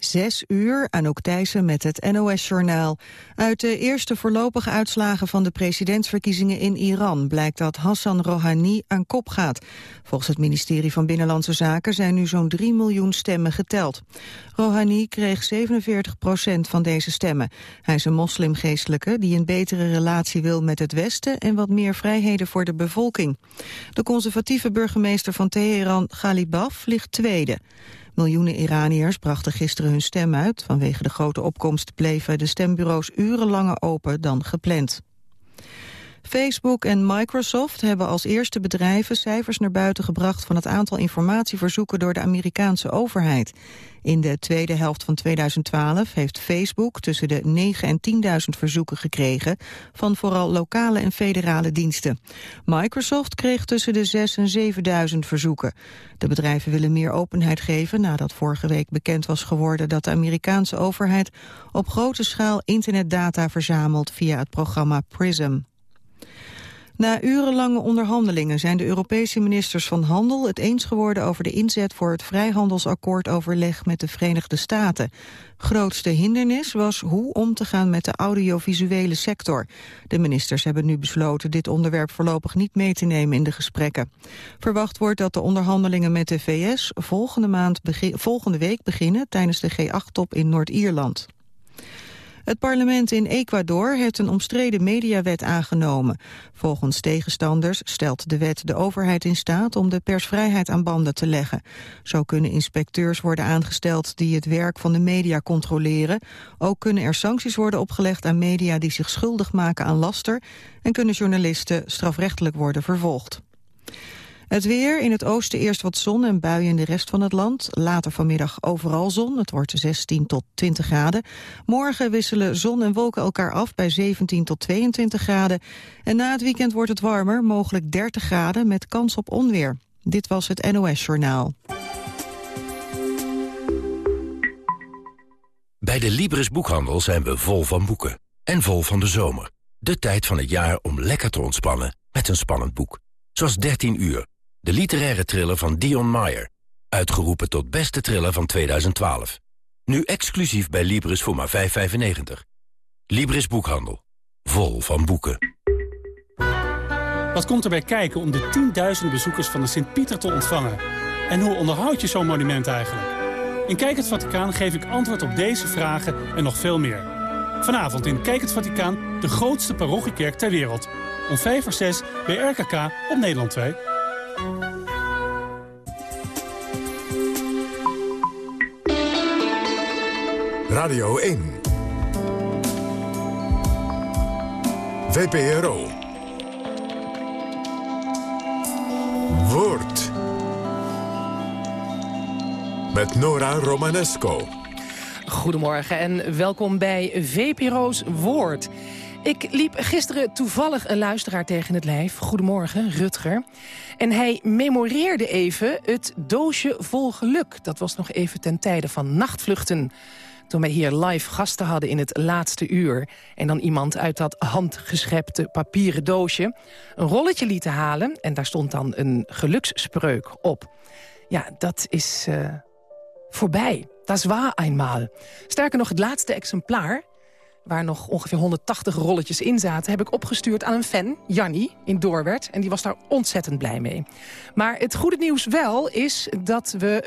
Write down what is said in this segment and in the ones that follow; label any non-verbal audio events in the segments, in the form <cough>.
Zes uur, Anouk Thijssen met het NOS-journaal. Uit de eerste voorlopige uitslagen van de presidentsverkiezingen in Iran... blijkt dat Hassan Rouhani aan kop gaat. Volgens het ministerie van Binnenlandse Zaken zijn nu zo'n 3 miljoen stemmen geteld. Rouhani kreeg 47 procent van deze stemmen. Hij is een moslimgeestelijke die een betere relatie wil met het Westen... en wat meer vrijheden voor de bevolking. De conservatieve burgemeester van Teheran, Ghalibaf, ligt tweede. Miljoenen Iraniërs brachten gisteren hun stem uit. Vanwege de grote opkomst bleven de stembureaus urenlanger open dan gepland. Facebook en Microsoft hebben als eerste bedrijven cijfers naar buiten gebracht van het aantal informatieverzoeken door de Amerikaanse overheid. In de tweede helft van 2012 heeft Facebook tussen de 9 en 10.000 verzoeken gekregen van vooral lokale en federale diensten. Microsoft kreeg tussen de 6 en 7.000 verzoeken. De bedrijven willen meer openheid geven nadat vorige week bekend was geworden dat de Amerikaanse overheid op grote schaal internetdata verzamelt via het programma PRISM. Na urenlange onderhandelingen zijn de Europese ministers van Handel het eens geworden over de inzet voor het vrijhandelsakkoordoverleg met de Verenigde Staten. Grootste hindernis was hoe om te gaan met de audiovisuele sector. De ministers hebben nu besloten dit onderwerp voorlopig niet mee te nemen in de gesprekken. Verwacht wordt dat de onderhandelingen met de VS volgende, maand volgende week beginnen tijdens de G8-top in Noord-Ierland. Het parlement in Ecuador heeft een omstreden mediawet aangenomen. Volgens tegenstanders stelt de wet de overheid in staat om de persvrijheid aan banden te leggen. Zo kunnen inspecteurs worden aangesteld die het werk van de media controleren. Ook kunnen er sancties worden opgelegd aan media die zich schuldig maken aan laster en kunnen journalisten strafrechtelijk worden vervolgd. Het weer, in het oosten eerst wat zon en buien in de rest van het land. Later vanmiddag overal zon, het wordt 16 tot 20 graden. Morgen wisselen zon en wolken elkaar af bij 17 tot 22 graden. En na het weekend wordt het warmer, mogelijk 30 graden met kans op onweer. Dit was het NOS Journaal. Bij de Libris Boekhandel zijn we vol van boeken. En vol van de zomer. De tijd van het jaar om lekker te ontspannen met een spannend boek. Zoals 13 uur de literaire thriller van Dion Meyer. Uitgeroepen tot beste thriller van 2012. Nu exclusief bij Libris voor maar 5,95. Libris Boekhandel. Vol van boeken. Wat komt erbij kijken om de tienduizenden bezoekers van de Sint-Pieter te ontvangen? En hoe onderhoud je zo'n monument eigenlijk? In Kijk het Vaticaan geef ik antwoord op deze vragen en nog veel meer. Vanavond in Kijk het Vaticaan, de grootste parochiekerk ter wereld. Om 5 voor 6 bij RKK op Nederland 2. Radio 1. VPRO. Woord. Met Nora Romanesco. Goedemorgen en welkom bij VPRO's Woord. Ik liep gisteren toevallig een luisteraar tegen het lijf. Goedemorgen, Rutger. En hij memoreerde even het doosje vol geluk. Dat was nog even ten tijde van nachtvluchten. Toen wij hier live gasten hadden in het laatste uur... en dan iemand uit dat handgeschepte papieren doosje... een rolletje lieten halen en daar stond dan een geluksspreuk op. Ja, dat is uh, voorbij. Dat is waar eenmaal. Sterker nog, het laatste exemplaar waar nog ongeveer 180 rolletjes in zaten... heb ik opgestuurd aan een fan, Jannie, in Doorwerd. En die was daar ontzettend blij mee. Maar het goede nieuws wel is dat we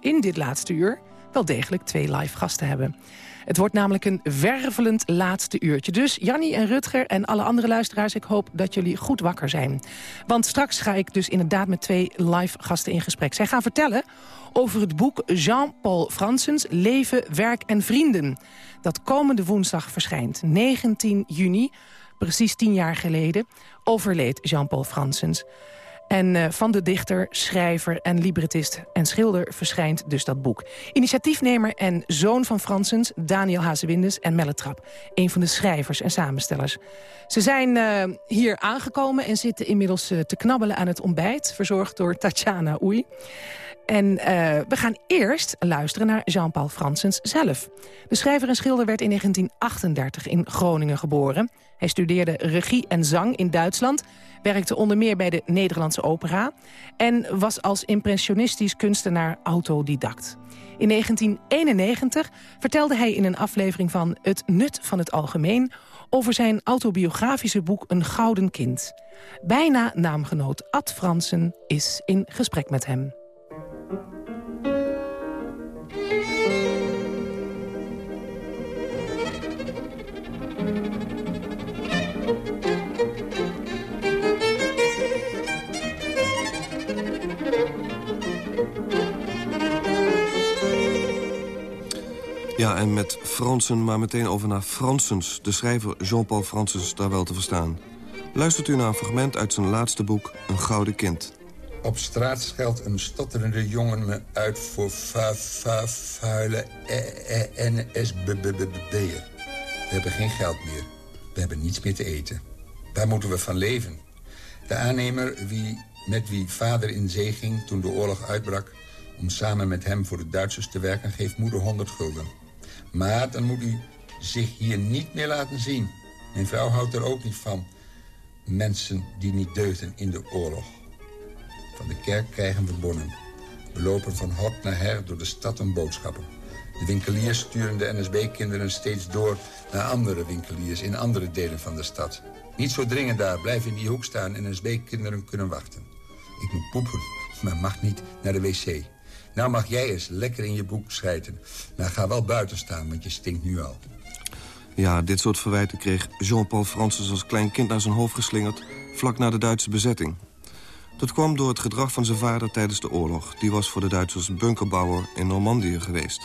uh, in dit laatste uur... wel degelijk twee live gasten hebben. Het wordt namelijk een wervelend laatste uurtje. Dus Jannie en Rutger en alle andere luisteraars... ik hoop dat jullie goed wakker zijn. Want straks ga ik dus inderdaad met twee live gasten in gesprek. Zij gaan vertellen over het boek Jean-Paul Fransens... Leven, Werk en Vrienden. Dat komende woensdag verschijnt, 19 juni, precies tien jaar geleden... overleed Jean-Paul Fransens. En uh, van de dichter, schrijver en librettist en schilder verschijnt dus dat boek. Initiatiefnemer en zoon van Fransens, Daniel Hazewindes en Melletrap. Een van de schrijvers en samenstellers. Ze zijn uh, hier aangekomen en zitten inmiddels uh, te knabbelen aan het ontbijt. Verzorgd door Tatjana Oei. En eh, we gaan eerst luisteren naar Jean-Paul Fransens zelf. De schrijver en schilder werd in 1938 in Groningen geboren. Hij studeerde regie en zang in Duitsland... werkte onder meer bij de Nederlandse opera... en was als impressionistisch kunstenaar autodidact. In 1991 vertelde hij in een aflevering van Het Nut van het Algemeen... over zijn autobiografische boek Een Gouden Kind. Bijna naamgenoot Ad Fransen is in gesprek met hem. Ja, en met Fransen maar meteen over naar Fransens. De schrijver Jean-Paul Fransens daar wel te verstaan. Luistert u naar een fragment uit zijn laatste boek, Een Gouden Kind. Op straat scheldt een stotterende jongen me uit voor fa fa vuile NSBBB'er. We hebben geen geld meer. We hebben niets meer te eten. Daar moeten we van leven. De aannemer wie, met wie vader in zee ging toen de oorlog uitbrak... om samen met hem voor de Duitsers te werken, geeft moeder 100 gulden. Maar dan moet u zich hier niet meer laten zien. Mijn vrouw houdt er ook niet van. Mensen die niet deugden in de oorlog. Van de kerk krijgen we bonnen. We lopen van hot naar her door de stad en boodschappen. De winkeliers sturen de NSB-kinderen steeds door naar andere winkeliers in andere delen van de stad. Niet zo dringend daar, blijf in die hoek staan en NSB-kinderen kunnen wachten. Ik moet poepen, maar mag niet naar de wc. Nou mag jij eens lekker in je boek schrijven. Maar ga wel buiten staan, want je stinkt nu al. Ja, dit soort verwijten kreeg Jean-Paul Francis als klein kind naar zijn hoofd geslingerd... vlak na de Duitse bezetting. Dat kwam door het gedrag van zijn vader tijdens de oorlog. Die was voor de Duitsers bunkerbouwer in Normandië geweest.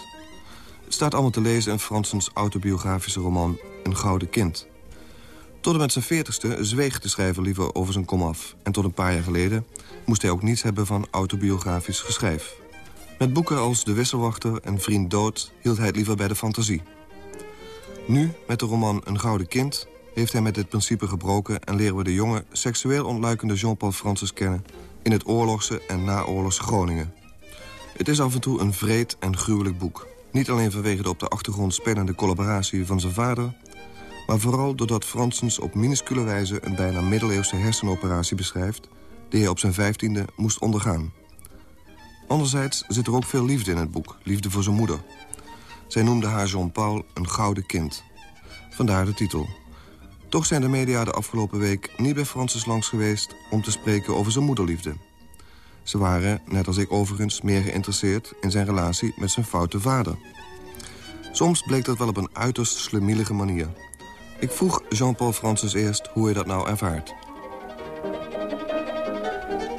Het staat allemaal te lezen in Fransens autobiografische roman Een Gouden Kind. Tot en met zijn veertigste zweeg de schrijver liever over zijn komaf. En tot een paar jaar geleden moest hij ook niets hebben van autobiografisch geschrijf. Met boeken als De Wisselwachter en Vriend Dood hield hij het liever bij de fantasie. Nu, met de roman Een Gouden Kind, heeft hij met dit principe gebroken... en leren we de jonge, seksueel ontluikende Jean-Paul Francis kennen... in het oorlogse en naoorlogse Groningen. Het is af en toe een vreed en gruwelijk boek. Niet alleen vanwege de op de achtergrond spelende collaboratie van zijn vader... maar vooral doordat Fransens op minuscule wijze... een bijna middeleeuwse hersenoperatie beschrijft... die hij op zijn vijftiende moest ondergaan. Anderzijds zit er ook veel liefde in het boek. Liefde voor zijn moeder. Zij noemde haar Jean-Paul een gouden kind. Vandaar de titel. Toch zijn de media de afgelopen week niet bij Francis langs geweest... om te spreken over zijn moederliefde. Ze waren, net als ik overigens, meer geïnteresseerd... in zijn relatie met zijn foute vader. Soms bleek dat wel op een uiterst slemielige manier. Ik vroeg Jean-Paul Francis eerst hoe hij dat nou ervaart.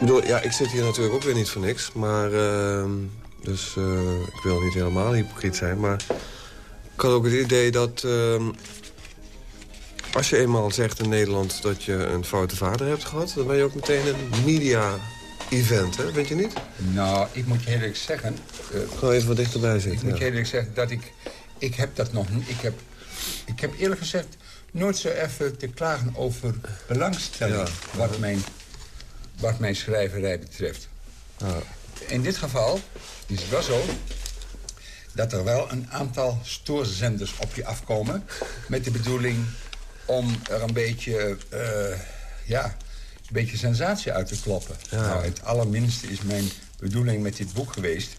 Bedoel, ja, ik zit hier natuurlijk ook weer niet voor niks. Maar, uh, dus uh, ik wil niet helemaal hypocriet zijn. Maar ik had ook het idee dat... Uh, als je eenmaal zegt in Nederland dat je een foute vader hebt gehad... dan ben je ook meteen een media-event, hè? Vind je niet? Nou, ik moet je eerlijk zeggen... Uh, Gewoon even wat dichterbij zitten. Ik moet je eerlijk zeggen dat ik... Ik heb dat nog niet... Ik heb, ik heb eerlijk gezegd nooit zo even te klagen over belangstelling... Ja. wat mijn wat mijn schrijverij betreft. In dit geval is het wel zo dat er wel een aantal stoorzenders op je afkomen... met de bedoeling om er een beetje, uh, ja, een beetje sensatie uit te kloppen. Nou, het allerminste is mijn bedoeling met dit boek geweest.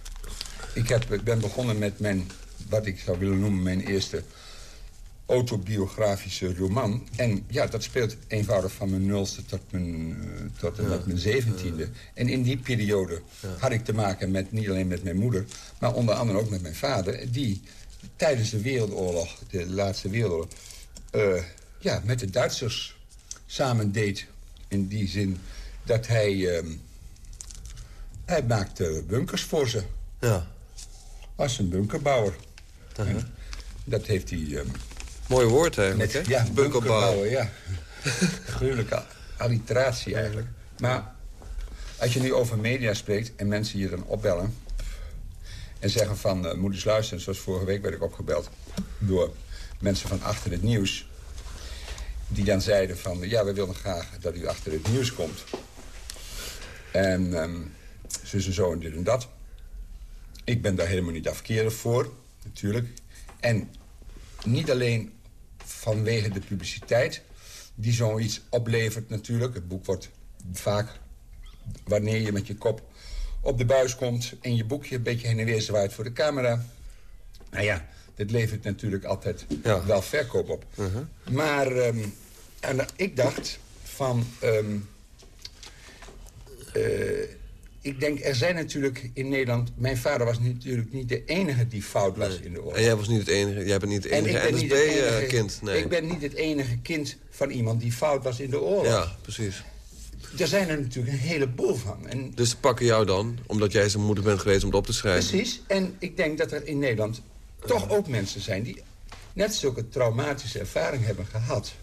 Ik, heb, ik ben begonnen met mijn, wat ik zou willen noemen, mijn eerste autobiografische roman. En ja, dat speelt eenvoudig van mijn nulste tot mijn, uh, tot en met mijn zeventiende. En in die periode had ik te maken met niet alleen met mijn moeder... maar onder andere ook met mijn vader... die tijdens de Wereldoorlog, de laatste Wereldoorlog... Uh, ja, met de Duitsers samen deed. In die zin dat hij... Uh, hij maakte bunkers voor ze. Ja. Was een bunkerbouwer. Dat heeft hij... Ehm, Mooi woord eigenlijk, Met, Ja, bunkerbouwen, ja. <laughs> Gruwelijke alliteratie eigenlijk. Maar als je nu over media spreekt en mensen je dan opbellen... en zeggen van, uh, moet eens luisteren, zoals vorige week werd ik opgebeld... door mensen van Achter het Nieuws... die dan zeiden van, ja, we willen graag dat u achter het nieuws komt. En um, zo en zo en dit en dat. ik ben daar helemaal niet afkeren voor, natuurlijk. En niet alleen vanwege de publiciteit die zoiets oplevert natuurlijk. Het boek wordt vaak, wanneer je met je kop op de buis komt... en je boekje een beetje heen en weer zwaait voor de camera... nou ja, dit levert natuurlijk altijd Ja. wel verkoop op. Maar ehm, en ik dacht van... ehm, eh, ik denk, er zijn natuurlijk in Nederland... Mijn vader was natuurlijk niet de enige die fout was in de oorlog. En jij was niet het enige, jij bent niet het En enige NSB-kind. Nee. Ik ben niet het enige kind van iemand die fout was in de oorlog. Ja, precies. Er zijn er natuurlijk een heleboel van. En Dus ze pakken jou dan, omdat jij zijn moeder bent geweest om het op te schrijven. Precies. En ik denk dat er in Nederland toch ook mensen zijn... die net zulke traumatische ervaring hebben gehad.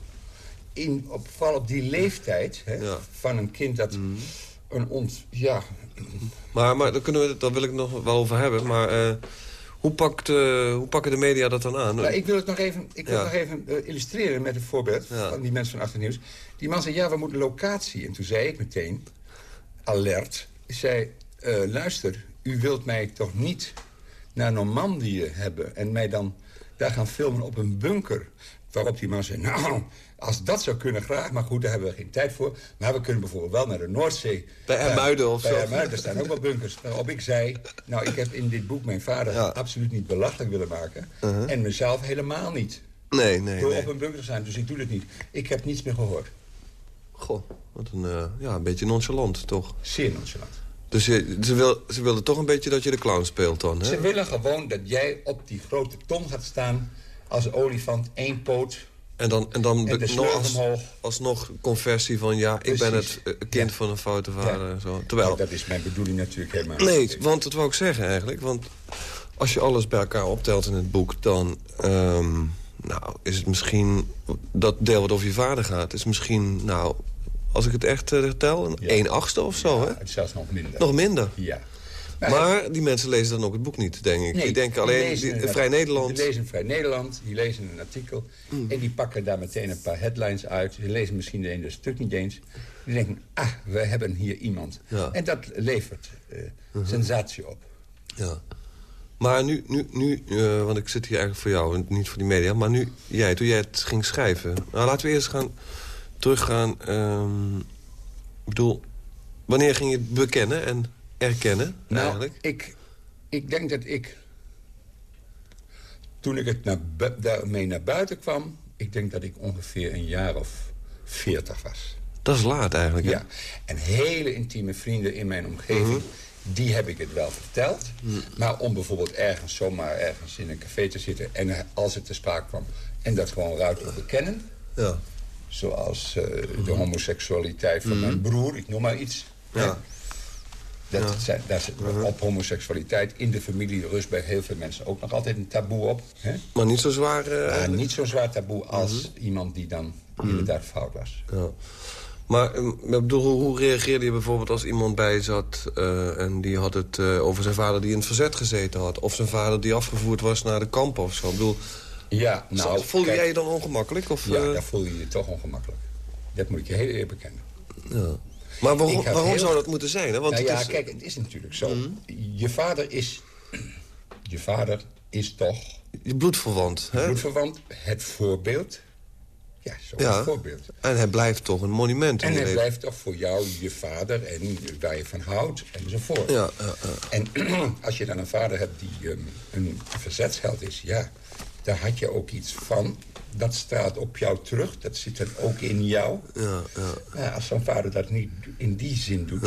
In, op, vooral op die leeftijd hè, Ja. van een kind dat een ont... Ja, Maar, maar daar, kunnen we, het- daar wil ik het nog wel over hebben. Maar eh, hoe, pakt, eh, hoe pakken de media dat dan aan? Nou, ik wil het nog even, ik wil Ja. nog even eh, illustreren met een voorbeeld Ja. van die mensen van Achternieuws. Die man zei, ja, we moeten locatie. En toen zei ik meteen, alert, zei, luister, u wilt mij toch niet naar Normandië hebben... en mij dan daar gaan filmen op een bunker. Waarop die man zei, nou, als dat zou kunnen, graag. Maar goed, daar hebben we geen tijd voor. Maar we kunnen bijvoorbeeld wel naar de Noordzee. Bij Ermuiden of Bij zo. Ermuiden, daar staan ook wel bunkers. Waarop ik zei, nou, ik heb in dit boek mijn vader Ja. absoluut niet belachelijk willen maken. En mezelf helemaal niet. Nee, nee, Door nee. op een bunker te zijn, dus ik doe het niet. Ik heb niets meer gehoord. Goh, wat een, eh, ja, een beetje nonchalant, toch? Zeer nonchalant. Dus je, ze, wil, ze wilden toch een beetje dat je de clown speelt dan, hè? Ze willen gewoon dat jij op die grote ton gaat staan... als olifant, één poot. En dan, en dan En nog als, alsnog conversie van... ja, ik ben het eh, kind Ja. van een foute vader. Ja. Zo. Terwijl, dat is mijn bedoeling natuurlijk helemaal nee, want dat wou ik zeggen eigenlijk. Want als je alles bij elkaar optelt in het boek... dan ehm, nou, is het misschien... dat deel wat over je vader gaat... is misschien, nou, als ik het echt eh, tel... een Ja. 1 achtste of zo, hè? Zelfs nog minder. Nog minder. Ja. Maar die mensen lezen dan ook het boek niet, denk ik. Nee, die denken alleen, lezen die- Vrij Nederland... Die lezen Vrij Nederland, die lezen een artikel... en die pakken daar meteen een paar headlines uit. Ze lezen misschien de ene stuk niet eens. Die denken, ah, we hebben hier iemand. Ja. En dat levert eh, sensatie op. Ja. Maar nu, nu, nu eh, want ik zit hier eigenlijk voor jou en niet voor die media... maar nu, jij, toen jij het ging schrijven... Nou, laten we eerst gaan teruggaan... ehm, ik bedoel, wanneer ging je het bekennen en erkennen Nou, eigenlijk? ik, ik denk dat ik... Toen ik het naar daarmee naar buiten kwam... ik denk dat ik ongeveer een jaar of veertig was. Dat is laat eigenlijk, hè? Ja. En hele intieme vrienden in mijn omgeving... die heb ik het wel verteld. Maar om bijvoorbeeld ergens zomaar ergens in een café te zitten... en als het te sprake kwam... en dat gewoon ruidelijk bekennen... Ja. zoals eh, de homoseksualiteit van mijn broer, ik noem maar iets... Ja. Dat zijn, daar zit op homoseksualiteit in de familie rust bij heel veel mensen ook nog altijd een taboe op. Hè? Maar niet zo zwaar... eh, niet zo'n zwaar taboe als iemand die dan inderdaad fout was. Ja. Maar ehm, bedoel, hoe, reageerde je bijvoorbeeld als iemand bij je zat... eh, en die had het eh, over zijn vader die in het verzet gezeten had... of zijn vader die afgevoerd was naar de kamp of zo? Ik bedoel, Ja, nou, voelde kijk, jij je dan ongemakkelijk? Of, Ja, eh, daar voel je je toch ongemakkelijk. Dat moet ik je heel eerlijk bekennen. ja. Maar waarom, waarom heel- zou dat moeten zijn? Hè? Want nou ja, is, kijk, het is natuurlijk zo. Je vader is... Je vader is toch je bloedverwant. Hè? bloedverwant, het voorbeeld. Ja, zo'n Ja. voorbeeld. En hij blijft toch een monument En hij leven. blijft toch voor jou je vader en waar je van houdt enzovoort. Ja, ja, ja. En <clears throat> als je dan een vader hebt die ehm, een verzetsheld is, ja, daar had je ook iets van. Dat straalt op jou terug, dat zit er ook in jou. Ja, ja. Maar als zo'n vader dat niet in die zin doet,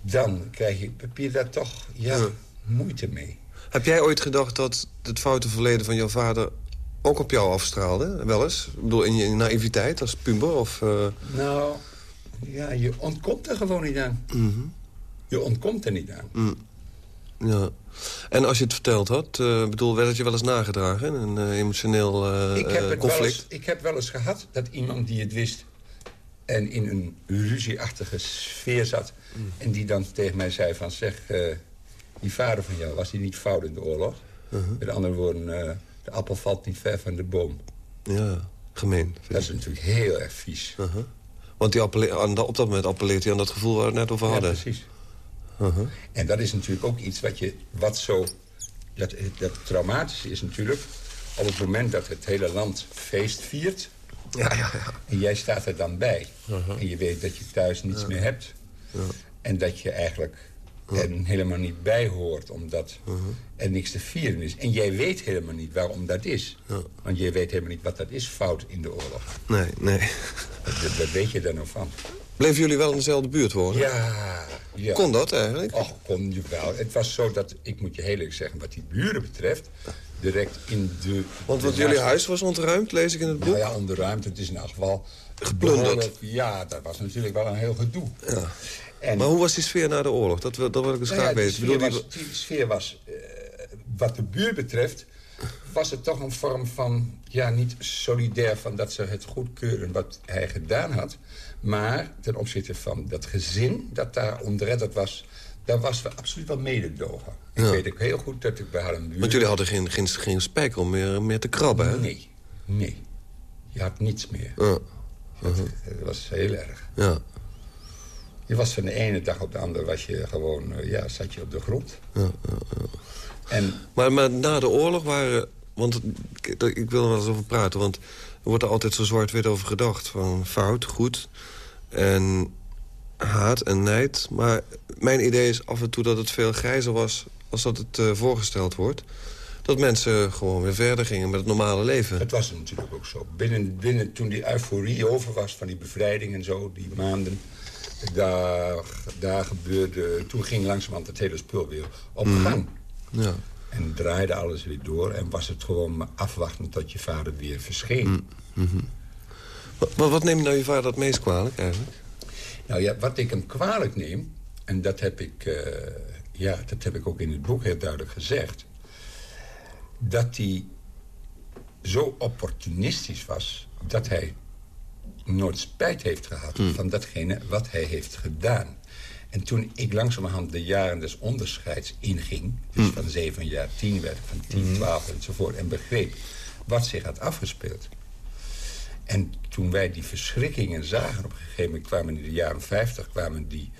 dan krijg je, heb je daar toch ja, moeite mee. Heb jij ooit gedacht dat het foute verleden van jouw vader... ook op jou afstraalde? Wel eens? Ik bedoel, in je naïviteit als puber? Of, eh, Nou, ja, je ontkomt er gewoon niet aan. Je ontkomt er niet aan. Ja. En als je het verteld had, eh, bedoel, werd het je wel eens nagedragen? Een eh, emotioneel eh, ik, heb conflict? eens, ik heb wel eens gehad dat iemand die het wist... en in een ruzieachtige sfeer zat... Mm. en die dan tegen mij zei van... zeg, die vader van jou, was die niet fout in de oorlog? Uh-huh. Met andere woorden, de appel valt niet ver van de boom. Ja, gemeen. Dat is natuurlijk heel erg vies. Uh-huh. Want die op dat moment appelleert hij aan dat gevoel waar we het net over Ja, hadden. Uh-huh. En dat is natuurlijk ook iets wat je, wat zo... Dat, dat traumatische is natuurlijk op het moment dat het hele land feest viert... Ja, ja, ja. en jij staat er dan bij. Uh-huh. En je weet dat je thuis niets meer hebt. En dat je eigenlijk er helemaal niet bij hoort, omdat Uh-huh. er niks te vieren is. En jij weet helemaal niet waarom dat is. Want jij weet helemaal niet wat dat is, fout in de oorlog. Nee, nee. Dat, dat weet je daar nou van. Bleven jullie wel in dezelfde buurt wonen? Ja, ja. Kon dat eigenlijk? Och, kon je wel. Het was zo dat, ik moet je heel eerlijk zeggen, wat die buren betreft... direct in de... Want de wat jullie huis was ontruimd, lees ik in het boek. Nou ja, onderruimd. Het is in elk geval... Geplunderd. Ja, dat was natuurlijk wel een heel gedoe. Ja. En, Maar hoe was die sfeer na de oorlog? Dat, wil- dat wil ik eens Nou graag weten. Ik sfeer bedoel, was, die- die sfeer was eh, wat de buurt betreft... was het toch een vorm van, ja, niet solidair... van dat ze het goedkeuren wat hij gedaan had. Maar ten opzichte van dat gezin dat daar ontredderd was... daar was we absoluut wel mededogen. Ik Ja. weet ook heel goed dat ik bij haar buurt... Want jullie hadden geen, geen, geen spijker om meer, meer te krabben, hè? Nee, nee. Je had niets meer. Ja, Het, het was heel erg. ja. Je was van de ene dag op de andere was je gewoon, eh, ja, zat je op de grond. En Maar, maar na de oorlog waren... Want ik, ik wil er wel eens over praten, want wordt er altijd zo zwart-wit over gedacht. Van fout, goed en haat en nijd. Maar mijn idee is af en toe dat het veel grijzer was... als dat het eh, voorgesteld wordt. Dat mensen gewoon weer verder gingen met het normale leven. Het was natuurlijk ook zo. Binnen, binnen toen die euforie over was van die bevrijding en zo, die maanden... Daar, daar gebeurde... Toen ging langzamerhand het hele spul weer op gang. Ja. En draaide alles weer door. En was het gewoon afwachten tot je vader weer verscheen. Maar wat neemt nou je vader het meest kwalijk eigenlijk? Nou ja, wat ik hem kwalijk neem... en dat heb ik, eh, ja, dat heb ik ook in het boek heel duidelijk gezegd... dat hij zo opportunistisch was... dat hij nooit spijt heeft gehad van datgene wat hij heeft gedaan. En toen ik langzamerhand de jaren des onderscheids inging... dus van zeven jaar tien werd, van tien, twaalf enzovoort... en begreep wat zich had afgespeeld... En toen wij die verschrikkingen zagen... op een gegeven moment kwamen in de jaren 50... kwamen die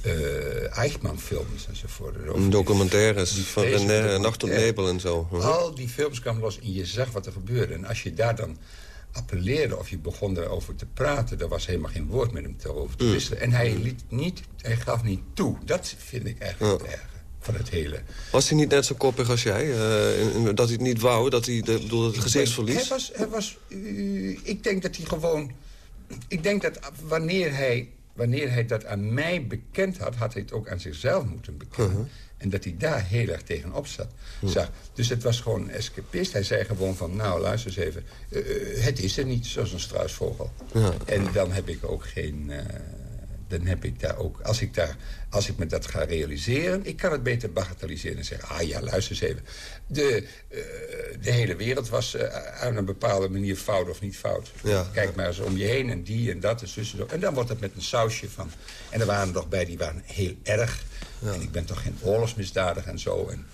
eh Eichmann-films enzovoort. Over die- Documentaires die van René, Nacht op. Nebel en zo. Al die films kwamen los en je zag wat er gebeurde. En als je daar dan appelleerde of je begon erover te praten... er was helemaal geen woord met hem te over Mm. te wisselen. En hij, liet niet, hij gaf niet toe. Dat vind ik eigenlijk het erge van het hele. Was hij niet net zo koppig als jij? eh, dat hij het niet wou, dat hij de, bedoel, het Hij gezichtsverlies? was, hij was, eh, ik denk dat hij gewoon... Ik denk dat wanneer hij, wanneer hij dat aan mij bekend had... had hij het ook aan zichzelf moeten bekennen. En dat hij daar heel erg tegenop zat. Zag. Dus het was gewoon een escapist. Hij zei gewoon van, nou, luister eens even. eh, eh, het is er niet, zoals een struisvogel. En dan heb ik ook geen... eh, dan heb ik daar ook, als ik, daar, als ik me dat ga realiseren... ik kan het beter bagatelliseren en zeggen... ah ja, luister eens even. De, de hele wereld was aan een bepaalde manier fout of niet fout. Ja, Kijk maar eens om je heen en die en dat en zo. En dan wordt het met een sausje van... en er waren er nog bij, die waren heel erg. En ik ben toch geen oorlogsmisdadiger en zo. En,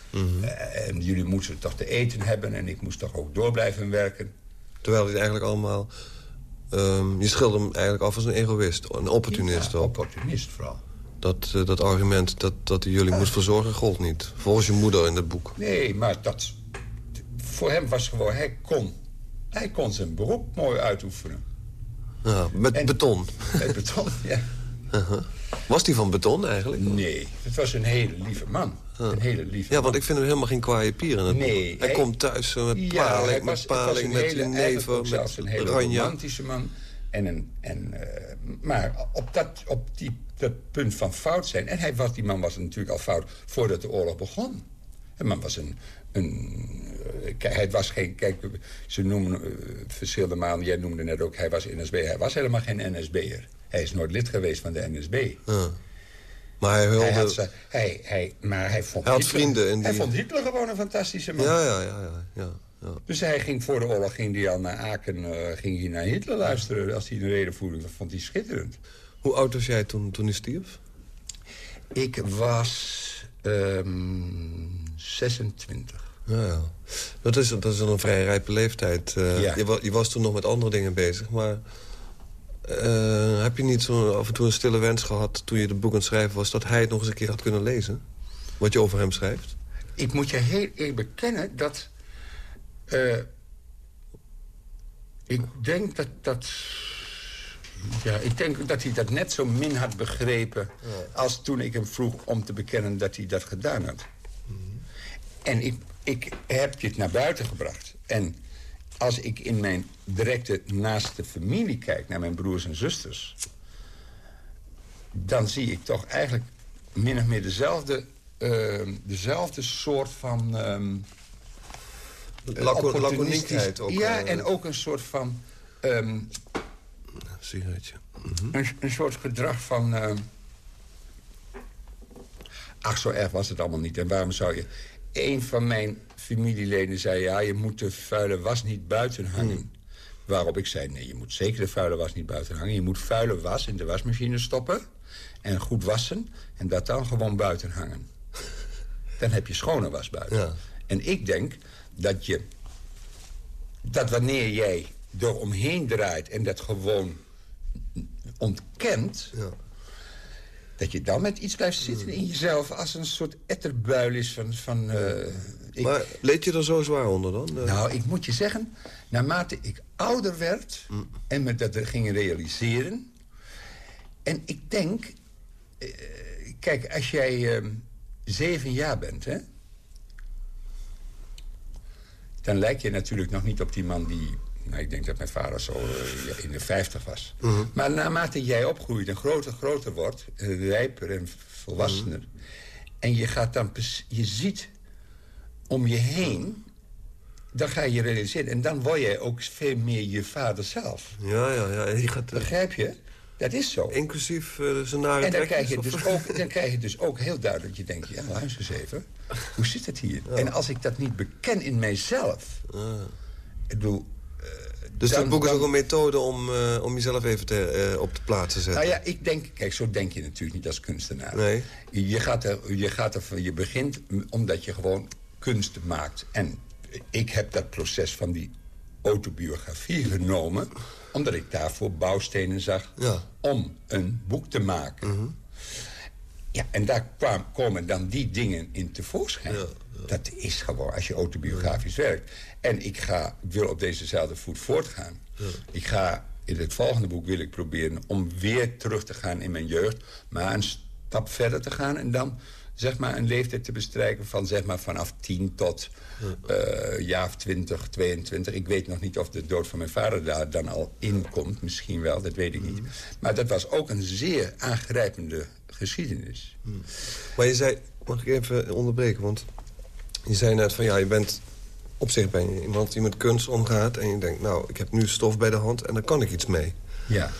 eh, en jullie moesten toch te eten hebben... en ik moest toch ook door blijven werken. Terwijl hij eigenlijk allemaal... ehm, je schilderde hem eigenlijk af als een egoïst, een opportunist Ja, ook. opportunist vooral. Dat, eh, dat argument dat, dat hij jullie moest verzorgen gold niet. Volgens je moeder in het boek. Nee, maar dat... Voor hem was gewoon... Hij kon, hij kon zijn beroep mooi uitoefenen. Ja, met En- beton. Met beton, ja. <laughs> Was die van beton eigenlijk? Nee, het was een hele lieve man. Een hele lieve Ja, want ik vind hem helemaal geen kwaaie pier in het Nee. Hij, hij- komt thuis eh, met Ja, paling, met was, was paling, een met hele, neven, zelfs een met hele ranja. romantische man. En een, en, eh, maar op, dat, op die, dat punt van fout zijn... en hij was, die man was natuurlijk al fout voordat de oorlog begon. De man was een... een eh, kijk, hij was geen... Kijk, ze noemen verschillende maanden... Jij noemde net ook, hij was NSB. Hij was helemaal geen NSB'er. Hij is nooit lid geweest van de NSB. Maar hij wilde... Hij had ze, hij, hij, maar hij vond, Hij had Hitler, vrienden in hij die- vond Hitler gewoon een fantastische man. Ja, ja, ja, ja, ja, ja. Dus hij ging voor de oorlog ging hij al naar Aken, eh, ging hij naar Hitler luisteren als hij een redenvoering. Dat vond hij schitterend. Hoe oud was jij toen, toen hij stierf? Ik was ehm 26. Ja, ja. Dat is, dat is een vrij rijpe leeftijd. eh. Ja. je, je was toen nog met andere dingen bezig, maar... eh, heb je niet zo af en toe een stille wens gehad... toen je het boek aan het schrijven was... dat hij het nog eens een keer had kunnen lezen? Wat je over hem schrijft? Ik moet je heel eerlijk bekennen dat... eh, ik denk dat dat... Ja, ik denk dat hij dat net zo min had begrepen... als toen ik hem vroeg om te bekennen dat hij dat gedaan had. En ik, ik heb je het naar buiten gebracht. En als ik in mijn directe naaste familie kijk... naar mijn broers en zusters... dan zie ik toch eigenlijk min of meer dezelfde, eh, dezelfde soort van... ehm, laconiekheid ook, Ja, eh. en ook een soort van... ehm, Sigaretje. een, een soort gedrag van... ehm, ach, zo erg was het allemaal niet. En waarom zou je... Een van mijn familieleden zei... ja, je moet de vuile was niet buiten hangen. Waarop ik zei, nee, je moet zeker de vuile was niet buiten hangen. Je moet vuile was in de wasmachine stoppen... en goed wassen en dat dan gewoon buiten hangen. <laughs> Dan heb je schone was buiten. Ja. En ik denk dat je... dat wanneer jij er omheen draait en dat gewoon ontkent... Ja. Dat je dan met iets blijft zitten in jezelf... als een soort etterbuil is van... van ik, Maar leed je er zo zwaar onder dan? Eh, nou, ik moet je zeggen, naarmate ik ouder werd... en me dat ging realiseren... en ik denk... eh, kijk, als jij eh, zeven jaar bent, hè... dan lijk je natuurlijk nog niet op die man die... Nou, ik denk dat mijn vader zo eh, in de vijftig was. Maar naarmate jij opgroeit en groter, groter wordt... eh, rijper en volwassener... en je gaat dan... je ziet om je heen... dan ga je je realiseren. En dan word jij ook veel meer je vader zelf. Ja, ja, ja. Je gaat, eh, Begrijp je? Dat is zo. inclusief zijn nare En dan krijg, je dus ook, dan krijg je dus ook heel duidelijk... je denkt, ja, luister eens even. Hoe zit het hier? En als ik dat niet beken in mijzelf... Ik bedoel... Dus dat boek is ook een methode om, eh, om jezelf even te, eh, op de plaats te zetten. Nou ja, ik denk... Kijk, zo denk je natuurlijk niet als kunstenaar. Nee. Je, gaat er, je, gaat er, je begint omdat je gewoon kunst maakt. En ik heb dat proces van die autobiografie genomen... omdat ik daarvoor bouwstenen zag Ja. om een boek te maken. Ja, en daar kwam, komen dan die dingen in tevoorschijn. Dat is gewoon als je autobiografisch werkt. En ik ga, wil op dezezelfde voet voortgaan. Ik ga, in het volgende boek wil ik proberen om weer terug te gaan in mijn jeugd. Maar een stap verder te gaan en dan zeg maar een leeftijd te bestrijken van zeg maar vanaf 10 tot eh jaar of 20, 22. Ik weet nog niet of de dood van mijn vader daar dan al in komt. Misschien wel, dat weet ik niet. Maar dat was ook een zeer aangrijpende geschiedenis. Maar je zei, mag ik even onderbreken? Want je zei net van ja, je bent op zich ben je iemand die met kunst omgaat... en je denkt, nou, ik heb nu stof bij de hand en daar kan ik iets mee. Ja.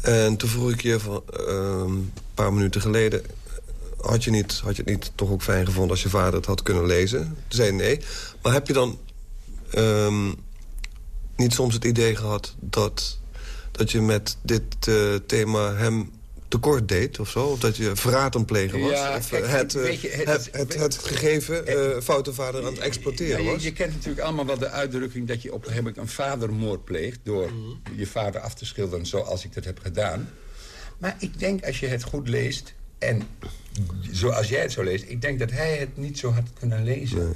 En toen vroeg ik je van, ehm, een paar minuten geleden... Had je, niet, had je het niet toch ook fijn gevonden als je vader het had kunnen lezen? Toen zei je nee. Maar heb je dan ehm, niet soms het idee gehad... dat, dat je met dit eh, thema hem tekort deed of zo? Of dat je verraad aan plegen was? Ja, of kijk, eh, het, eh, weet je, het- het, het, het, gegeven eh, foute vader aan het exploiteren Ja, was? je kent natuurlijk allemaal wel de uitdrukking... dat je op ik een vadermoord pleegt... door je vader af te schilderen zoals ik dat heb gedaan. Maar ik denk, als je het goed leest... en zoals jij het zo leest... ik denk dat hij het niet zo had kunnen lezen.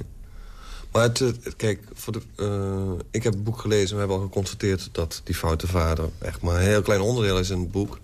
Maar het, het- kijk, voor de, eh, ik heb het boek gelezen en we hebben al geconstateerd... dat die foute vader echt maar een heel klein onderdeel is in het boek.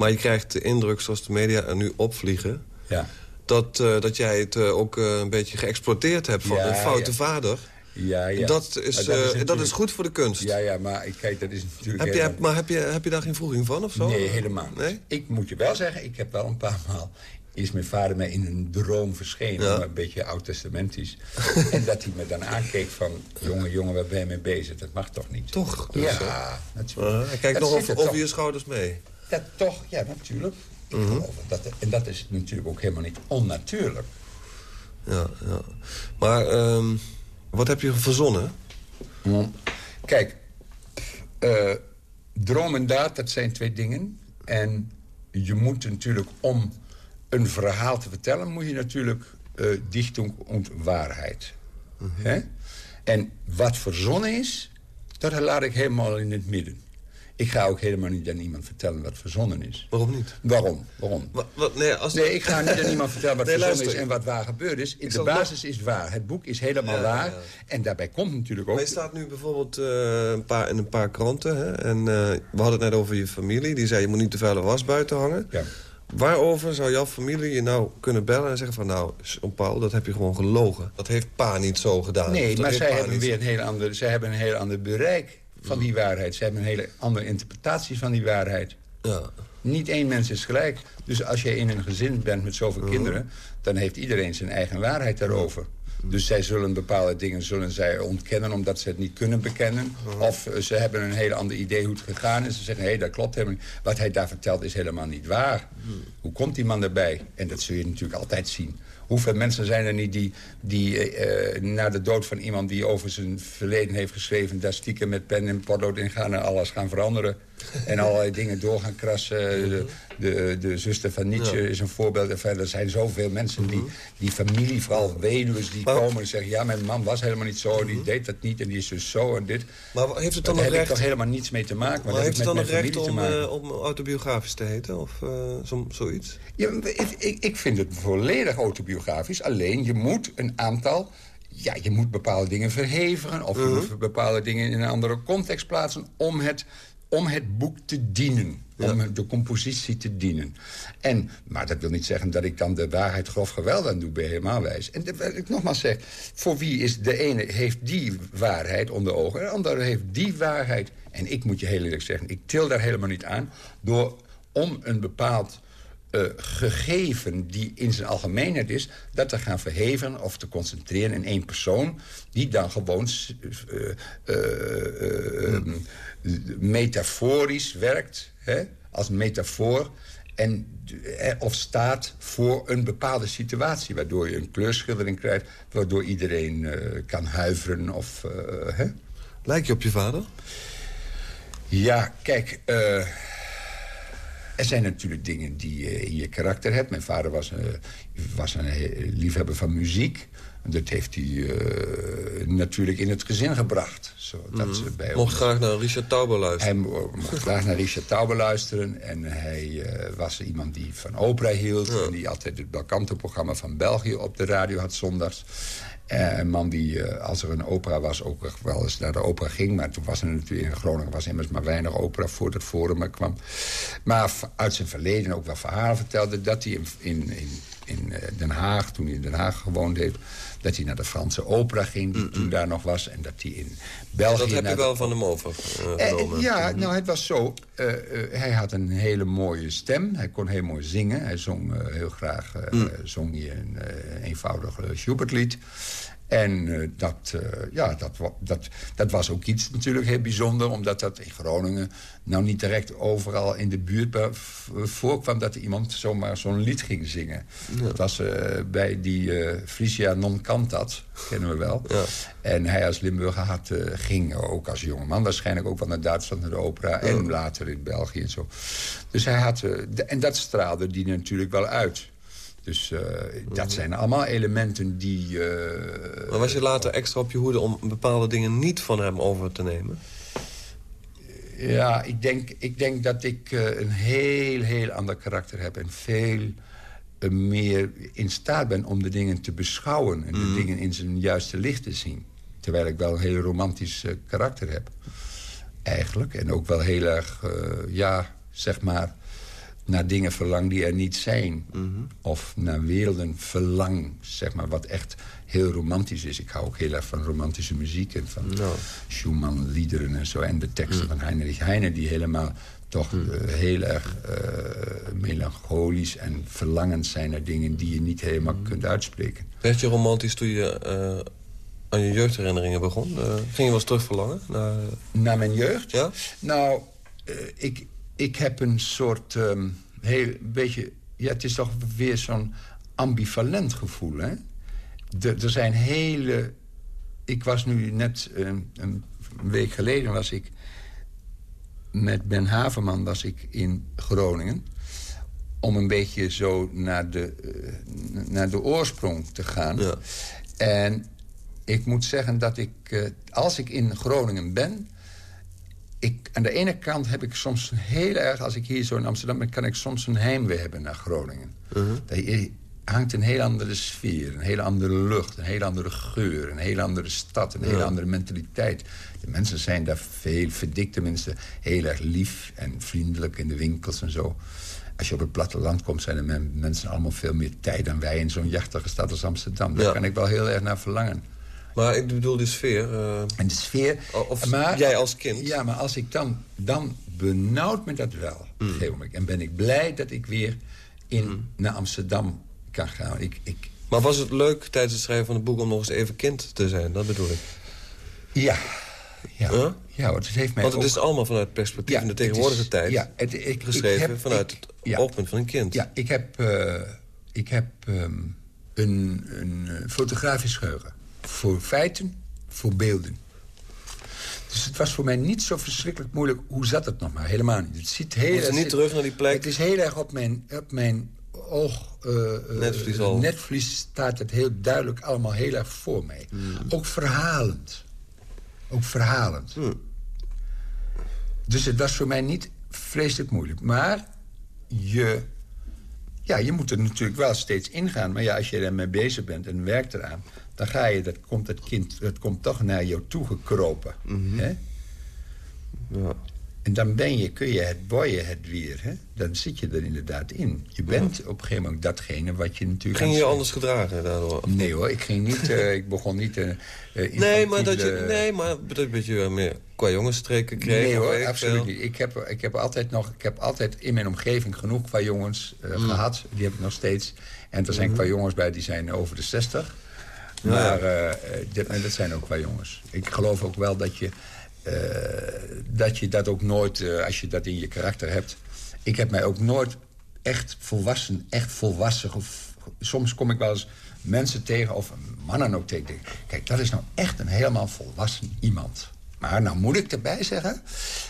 Maar je krijgt de indruk, zoals de media er nu opvliegen... Ja. dat, eh, dat jij het eh, ook eh, een beetje geëxploiteerd hebt van Ja, een foute ja. vader. Ja, ja. Dat, is, Maar eh, dat, is goed voor de kunst. Ja, ja, maar ik- kijk, dat is natuurlijk... Heb je, helemaal- maar heb je, heb je daar geen vroeging van of zo? Nee, helemaal niet. Nee? Ik moet je wel zeggen, ik heb wel een paar maal... is mijn vader mij in een droom verschenen, Ja. maar een beetje oud-testamentisch. <laughs> en dat hij me dan aankeek van... jongen, jongen, waar ben je mee bezig? Dat mag toch niet? Toch? Dus, ja, natuurlijk. uh, hij kijkt Dat nog over, er over je schouders mee. Dat toch, ja, natuurlijk. Ik Mhm. geloof dat. En dat is natuurlijk ook helemaal niet onnatuurlijk. Ja, ja. Maar ehm, wat heb je verzonnen? Kijk, eh, droom en daad, dat zijn twee dingen. En je moet natuurlijk, om een verhaal te vertellen... moet je natuurlijk eh dichtung und waarheid. Hè? En wat verzonnen is, dat laat ik helemaal in het midden. Ik ga ook helemaal niet aan iemand vertellen wat verzonnen is. Waarom niet? Waarom? Waarom? Wat, wat, nee, als... Nee, ik ga niet aan iemand vertellen wat <laughs> Nee, verzonnen luister. is en wat waar gebeurd is. De basis is waar. Het boek is helemaal Ja, waar. ja. En daarbij komt natuurlijk ook... Maar je staat nu bijvoorbeeld eh, een paar, in een paar kranten. Hè? En eh, we hadden het net over je familie. Die zei, je moet niet te vuile was buiten hangen. Ja. Waarover zou jouw familie je nou kunnen bellen en zeggen van... nou, Jean-Paul, dat heb je gewoon gelogen. Dat heeft pa niet zo gedaan. Nee, maar zij hebben, weer een heel ander, zij hebben een heel ander bereik van die waarheid. Ze hebben een hele andere interpretatie van die waarheid. Ja. Niet één mens is gelijk. Dus als je in een gezin bent met zoveel kinderen... dan heeft iedereen zijn eigen waarheid daarover. Dus zij zullen bepaalde dingen zullen zij ontkennen... omdat ze het niet kunnen bekennen. Of eh, ze hebben een heel ander idee hoe het gegaan is. Ze zeggen, hé, dat klopt helemaal niet. Wat hij daar vertelt is helemaal niet waar. Hoe komt die man erbij? En dat zul je natuurlijk altijd zien. Hoeveel mensen zijn er niet die, die eh, na de dood van iemand... die over zijn verleden heeft geschreven... daar stiekem met pen en potlood in gaan en alles gaan veranderen... en allerlei dingen door gaan krassen. De, de, zuster van Nietzsche is een voorbeeld. Enfin, er zijn zoveel mensen die, die familie, vooral weduws... die Maar- komen en zeggen... ja, mijn man was helemaal niet zo, die deed dat niet... en die is dus zo en dit. Maar heeft het dan Daar heb ik recht... toch helemaal niets mee te maken. Maar dat heeft het dan nog recht om, eh, om autobiografisch te heten? Of zo, zoiets? Ja, ik, ik, ik vind het volledig autobiografisch. Alleen, je moet een aantal... Ja, je moet bepaalde dingen verhevigen... of je moet bepaalde dingen in een andere context plaatsen... om het, om het boek te dienen. Om de compositie te dienen. En, maar dat wil niet zeggen dat ik dan de waarheid grof geweld aan doe... bij helemaal wijs. En wat ik nogmaals zeg... voor wie is de ene heeft die waarheid onder ogen... en de andere heeft die waarheid. En ik moet je heel eerlijk zeggen... ik til daar helemaal niet aan... door om een bepaald eh, gegeven die in zijn algemeenheid is... dat te gaan verheven of te concentreren in één persoon... die dan gewoon eh, eh, eh, metaforisch werkt, hè, als metafoor... En, of staat voor een bepaalde situatie... waardoor je een kleurschildering krijgt... waardoor iedereen kan huiveren of... hè? Lijk je op je vader? Ja, kijk, er zijn natuurlijk dingen die je in je karakter hebt. Mijn vader was, was een he- liefhebber van muziek. Dat heeft hij eh, natuurlijk in het gezin gebracht. Zodat ze bij Mocht ons- graag naar Richard Tauber luisteren. hij mo- mocht graag naar Richard Tauber luisteren. En hij eh, was iemand die van opera hield. En die altijd het Belcanto-programma van België op de radio had zondags. Eh, een man die, eh, als er een opera was, ook wel eens naar de opera ging. Maar toen was er natuurlijk in Groningen was immers maar weinig opera voor het Forum kwam. Maar uit zijn verleden ook wel verhalen vertelde... dat hij in, in, in, in eh, Den Haag, toen hij in Den Haag gewoond heeft... dat hij naar de Franse opera ging, die toen daar nog was. En dat hij in België... dat heb je de- wel van hem over eh, eh, ja, nou, het was zo. hij had een hele mooie stem. Hij kon heel mooi zingen. Hij zong heel graag eh, zong hij een eenvoudig Schubertlied. En eh, dat, eh, ja, dat, dat, dat was ook iets natuurlijk heel bijzonder... omdat dat in Groningen nou niet direct overal in de buurt voorkwam... dat iemand zomaar zo'n lied ging zingen. Dat was eh, bij die Frisia non cantat, kennen we wel. Ja. En hij als Limburger had, ging ook als jongeman waarschijnlijk ook wel naar Duitsland, naar de opera... en later in België en zo. Dus hij had... en dat straalde die natuurlijk wel uit. Dus eh, dat zijn allemaal elementen die... eh, Maar was je later extra op je hoede om bepaalde dingen niet van hem over te nemen? Ja, ik denk, ik denk dat ik eh, een heel, heel ander karakter heb... en veel meer in staat ben om de dingen te beschouwen... en de dingen in zijn juiste licht te zien. Terwijl ik wel een heel romantisch karakter heb. Eigenlijk. En ook wel heel erg, ja, zeg maar... naar dingen verlang die er niet zijn. Of naar werelden verlang, zeg maar, wat echt heel romantisch is. Ik hou ook heel erg van romantische muziek en van Schumann-liederen en zo. En de teksten van Heinrich Heine, die helemaal toch eh, heel erg eh, melancholisch en verlangend zijn naar dingen die je niet helemaal kunt uitspreken. Werd je romantisch toen je eh, aan je jeugdherinneringen begon? Ging je wel eens terug verlangen? Naar, Naar mijn jeugd? ja? Nou, ik, ik heb een soort ehm, heel beetje... Ja, het is toch weer zo'n ambivalent gevoel, hè? Er- er zijn hele... Ik was nu net een, een week geleden was ik... met Ben Haverman was ik in Groningen... om een beetje zo naar de, eh, naar de oorsprong te gaan. Ja. En ik moet zeggen dat ik, eh, als ik in Groningen ben ik, aan de ene kant heb ik soms heel erg... als ik hier zo in Amsterdam ben, kan ik soms een heimwee hebben naar Groningen. Uh Daar hangt een heel andere sfeer, een hele andere lucht... een heel andere geur, een heel andere stad, een hele andere mentaliteit. De mensen zijn daar veel, verdikte mensen, heel erg lief en vriendelijk in de winkels en zo. Als je op het platteland komt, zijn de mensen allemaal veel meer tijd dan wij... in zo'n jachtige stad als Amsterdam. Daar kan ik wel heel erg naar verlangen. Maar ik bedoel de sfeer. Uh... En de sfeer. Of maar, jij als kind. Ja, maar als ik dan... Dan benauwt me dat wel. Mm. En ben ik blij dat ik weer in, mm. naar Amsterdam kan gaan. Ik, ik... Maar was het leuk tijdens het schrijven van het boek... om nog eens even kind te zijn? Dat bedoel ik. Ja. Ja, ja het heeft mij Want het is allemaal vanuit perspectief in de tegenwoordige tijd... Ja, het, ik, geschreven heb, vanuit het oogpunt van een kind. Ja, ik heb, uh, ik heb um, een, een uh, fotografisch geheugen voor feiten, voor beelden. Dus het was voor mij niet zo verschrikkelijk moeilijk. Hoe zat het nog maar? Helemaal niet. Het zit heel erg, niet terug naar die plek? Het is heel erg op mijn, op mijn oog... Uh, netvlies, al. netvlies staat het heel duidelijk allemaal heel erg voor mij. Hmm. Ook verhalend. Ook verhalend. Hmm. Dus het was voor mij niet vreselijk moeilijk. Maar je, ja, je moet er natuurlijk wel steeds ingaan. Maar ja, als je ermee bezig bent en werkt eraan dan ga je, dat komt het kind, het komt toch naar jou toe gekropen. Mm hè? Ja. En dan ben je, kun je het boyen, het weer. Hè? Dan zit je er inderdaad in. Je bent op een gegeven moment datgene wat je natuurlijk... Ging je anders gedragen daardoor? Nee hoor, ik ging niet... Uh, ik begon niet... Uh, nee, maar dat je, nee, maar dat je meer qua jongensstreken kreeg? Nee hoor, absoluut niet. Ik heb, ik, heb altijd nog, ik heb altijd in mijn omgeving genoeg qua jongens uh, gehad. Die heb ik nog steeds. En er zijn mm qua jongens bij die zijn over de 60. Maar uh, dit, dat zijn ook wel jongens. Ik geloof ook wel dat je, uh, dat, je dat ook nooit, als je dat in je karakter hebt... Ik heb mij ook nooit echt volwassen, echt volwassen... Soms kom ik wel eens mensen tegen, of mannen ook tegen. Kijk, dat is nou echt een helemaal volwassen iemand. Maar nou moet ik erbij zeggen...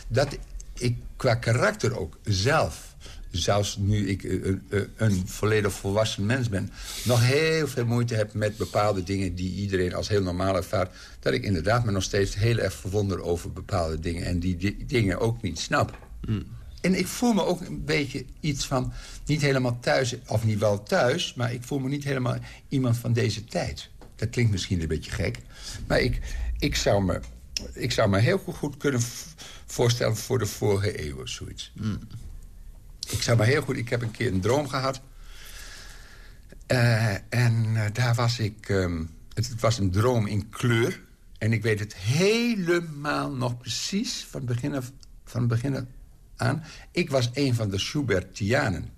dat ik qua karakter ook zelf zelfs nu ik een, een, volledig volwassen mens ben... nog heel veel moeite heb met bepaalde dingen die iedereen als heel normaal ervaart... dat ik inderdaad me nog steeds heel erg verwonder over bepaalde dingen... en die, dingen ook niet snap. Hmm. En ik voel me ook een beetje iets van, niet helemaal thuis... of niet wel thuis, maar ik voel me niet helemaal iemand van deze tijd. Dat klinkt misschien een beetje gek. Maar ik, ik, zou, me, ik zou me heel goed kunnen voorstellen voor de vorige eeuw of zoiets. Mm ik zeg maar heel goed, ik heb een keer een droom gehad. Uh, en uh, daar was ik... Het, het, was een droom in kleur. En ik weet het helemaal nog precies van begin, af, van begin aan. Ik was een van de Schubertianen.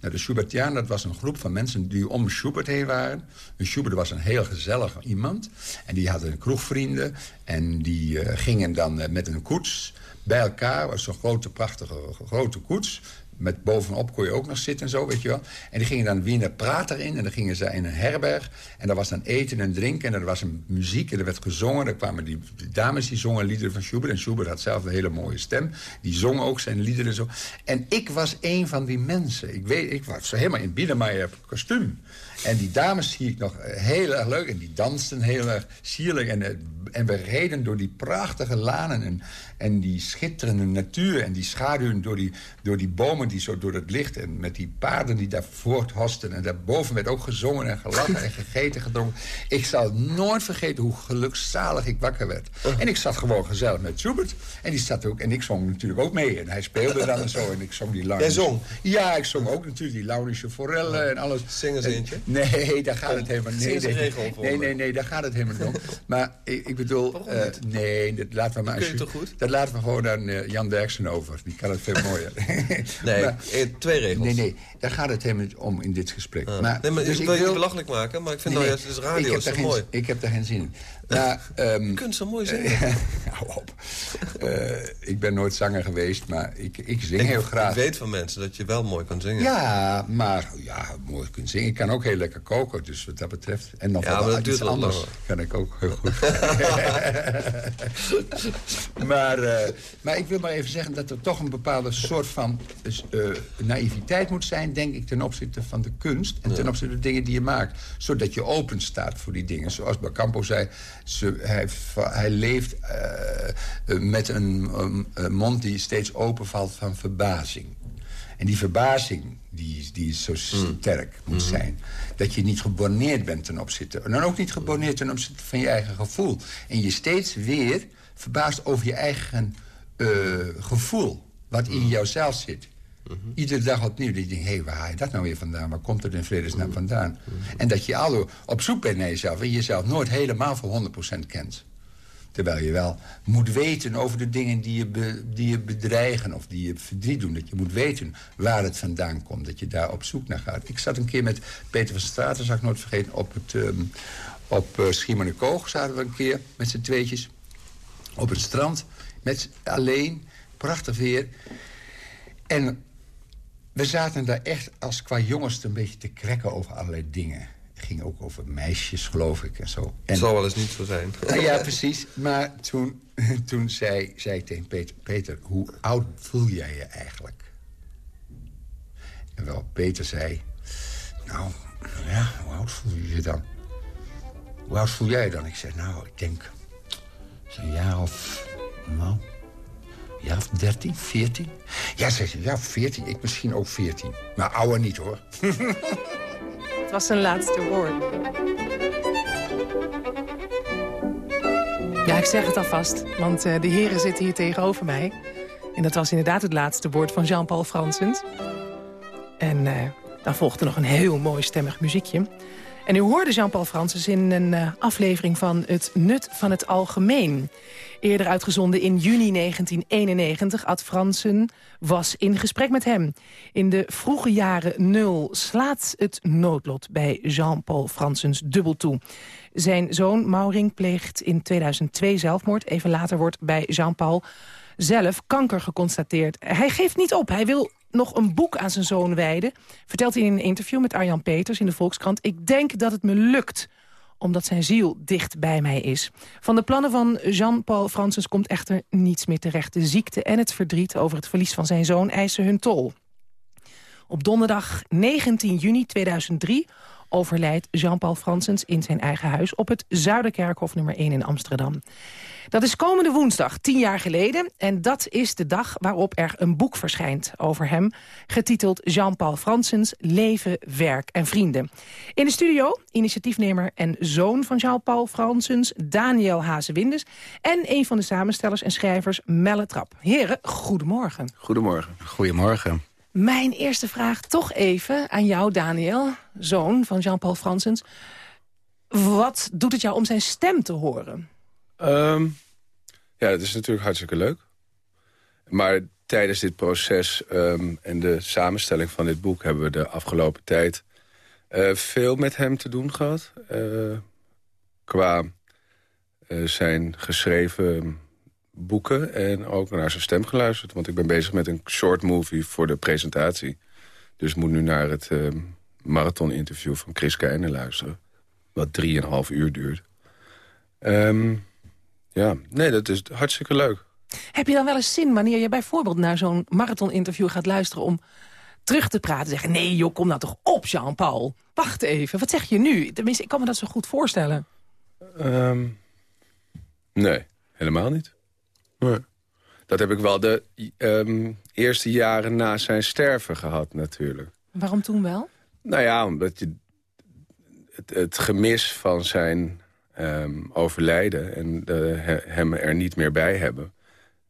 Nou, de Schubertianen, dat was een groep van mensen die om Schubert heen waren. En Schubert was een heel gezellig iemand. En die hadden kroegvrienden. En die uh, gingen dan met een koets bij elkaar. was zo'n grote, prachtige grote koets met bovenop kon je ook nog zitten en zo, weet je wel. En die gingen dan Wiener Prater in en dan gingen ze in een herberg. En daar was dan eten en drinken en er was een muziek en er werd gezongen. Er kwamen die, dames die zongen liederen van Schubert. En Schubert had zelf een hele mooie stem. Die zong ook zijn liederen en zo. En ik was een van die mensen. Ik, weet, ik was helemaal in Biedermeier kostuum. En die dames zie ik nog heel erg leuk. En die dansten heel erg sierlijk. En, en we reden door die prachtige lanen en, en die schitterende natuur... en die schaduwen door die, door die bomen die zo door het licht... en met die paarden die daar voorthosten. En daarboven werd ook gezongen en gelachen en gegeten, gedronken. Ik zal nooit vergeten hoe gelukzalig ik wakker werd. En ik zat gewoon gezellig met Schubert. En die zat ook, en ik zong natuurlijk ook mee. En hij speelde dan en zo. En ik zong die Launische... Jij zong? Ja, ik zong ook natuurlijk die Launische forellen en alles. Zing eens eentje. Nee, daar gaat het helemaal niet. Nee, nee, nee, nee, daar gaat het helemaal niet om. <laughs> Maar ik, ik bedoel, uh, nee, dat laten we maar. Je toch goed? Dat laten we gewoon aan uh, Jan Derksen over. Die kan het veel mooier. <laughs> nee, maar, eh, twee regels. Nee, nee, daar gaat het helemaal niet om in dit gesprek. Ah. Maar, nee, maar dus ik wil je belachelijk maken, maar ik vind nee, nou juist, het is radio, is mooi. Ik heb daar geen zin in. Um, <laughs> je kunt zo mooi <laughs> zingen. hou op. Uh, ik ben nooit zanger geweest, maar ik, ik zing heel graag. Ik weet van mensen dat je wel mooi kan zingen. Ja, maar ja, mooi kunt zingen. Ik kan ook heel lekker koken, dus wat dat betreft. En nog ja, wat iets anders kan ik ook heel goed. <laughs> maar, uh, maar ik wil maar even zeggen dat er toch een bepaalde soort van uh, naïviteit moet zijn... denk ik, ten opzichte van de kunst en ten opzichte van de dingen die je maakt. Zodat je open staat voor die dingen. Zoals Bacampo zei, Ze, hij, hij leeft uh, met een, een, mond die steeds openvalt van verbazing. En die verbazing, die, die zo mm. sterk moet mm. zijn... dat je niet geborneerd bent ten opzichte... en dan ook niet geborneerd ten opzichte van je eigen gevoel. En je steeds weer verbaast over je eigen uh, gevoel... wat in mm. jouzelf zit. -hmm. Iedere dag opnieuw. Dat je denkt, hé, hey, waar haal je dat nou weer vandaan? Waar komt het in vredesnaam vandaan? En dat je al op zoek bent naar jezelf... en jezelf nooit helemaal voor 100% kent. Terwijl je wel moet weten over de dingen die je, die je bedreigen... of die je verdriet doen. Dat je moet weten waar het vandaan komt. Dat je daar op zoek naar gaat. Ik zat een keer met Peter van Straten, zal ik nooit vergeten... op, het, um, op uh, Schiermonnikoog zaten we een keer met z'n tweetjes. Op het strand, met alleen, prachtig weer. En we zaten daar echt als qua jongens een beetje te krekken over allerlei dingen ging ook over meisjes, geloof ik, en zo. Het zal wel eens niet zo zijn. <laughs> Nou ja, precies. Maar toen, <laughs> toen zei, zei ik tegen Peter... Peter, hoe oud voel jij je eigenlijk? En wel, Peter zei... Nou, ja, hoe oud voel je je dan? Hoe oud voel jij je dan? Ik zei, nou, ik denk... Zo'n jaar of... Nou, ja, of 13, 14? Ja, zei ze, ja, 14. Ik misschien ook 14. Maar ouder niet, hoor. <laughs> Het was zijn laatste woord. Ja, ik zeg het alvast, want uh, de heren zitten hier tegenover mij. En dat was inderdaad het laatste woord van Jean-Paul Fransens. En uh, dan volgde nog een heel mooi stemmig muziekje. En u hoorde Jean-Paul Francis in een uh, aflevering van Het Nut van het Algemeen. Eerder uitgezonden in juni 1991. Ad Fransen was in gesprek met hem. In de vroege jaren nul slaat het noodlot bij Jean-Paul Fransens dubbel toe. Zijn zoon Mauring pleegt in 2002 zelfmoord. Even later wordt bij Jean-Paul zelf kanker geconstateerd. Hij geeft niet op. Hij wil nog een boek aan zijn zoon wijden. Vertelt hij in een interview met Arjan Peters in de Volkskrant... ik denk dat het me lukt omdat zijn ziel dicht bij mij is. Van de plannen van Jean-Paul Francis komt echter niets meer terecht. De ziekte en het verdriet over het verlies van zijn zoon eisen hun tol. Op donderdag 19 juni 2003 overlijdt Jean-Paul Fransens in zijn eigen huis... op het Zuiderkerkhof nummer 1 in Amsterdam. Dat is komende woensdag, tien jaar geleden. En dat is de dag waarop er een boek verschijnt over hem... getiteld Jean-Paul Fransens Leven, Werk en Vrienden. In de studio initiatiefnemer en zoon van Jean-Paul Fransens... Daniel Hazewindes en een van de samenstellers en schrijvers Melle Trap. Heren, goedemorgen. Goedemorgen. Goedemorgen. Mijn eerste vraag toch even aan jou, Daniel, zoon van Jean-Paul Fransens. Wat doet het jou om zijn stem te horen? Um, ja, dat is natuurlijk hartstikke leuk. Maar tijdens dit proces um, en de samenstelling van dit boek... hebben we de afgelopen tijd uh, veel met hem te doen gehad. Uh, qua uh, zijn geschreven boeken en ook naar zijn stem geluisterd. Want ik ben bezig met een short movie voor de presentatie. Dus moet nu naar het uh, marathon-interview van Chris Keijnen luisteren. Wat drieënhalf uur duurt. Um, ja, nee, dat is hartstikke leuk. Heb je dan wel eens zin wanneer je bijvoorbeeld naar zo'n marathon-interview gaat luisteren... om terug te praten zeggen... nee joh, kom nou toch op, Jean-Paul. Wacht even, wat zeg je nu? Tenminste, ik kan me dat zo goed voorstellen. Um, nee, helemaal niet. Nee. Dat heb ik wel de um, eerste jaren na zijn sterven gehad natuurlijk. Waarom toen wel? Nou ja, omdat je het, het gemis van zijn um, overlijden en hem er niet meer bij hebben.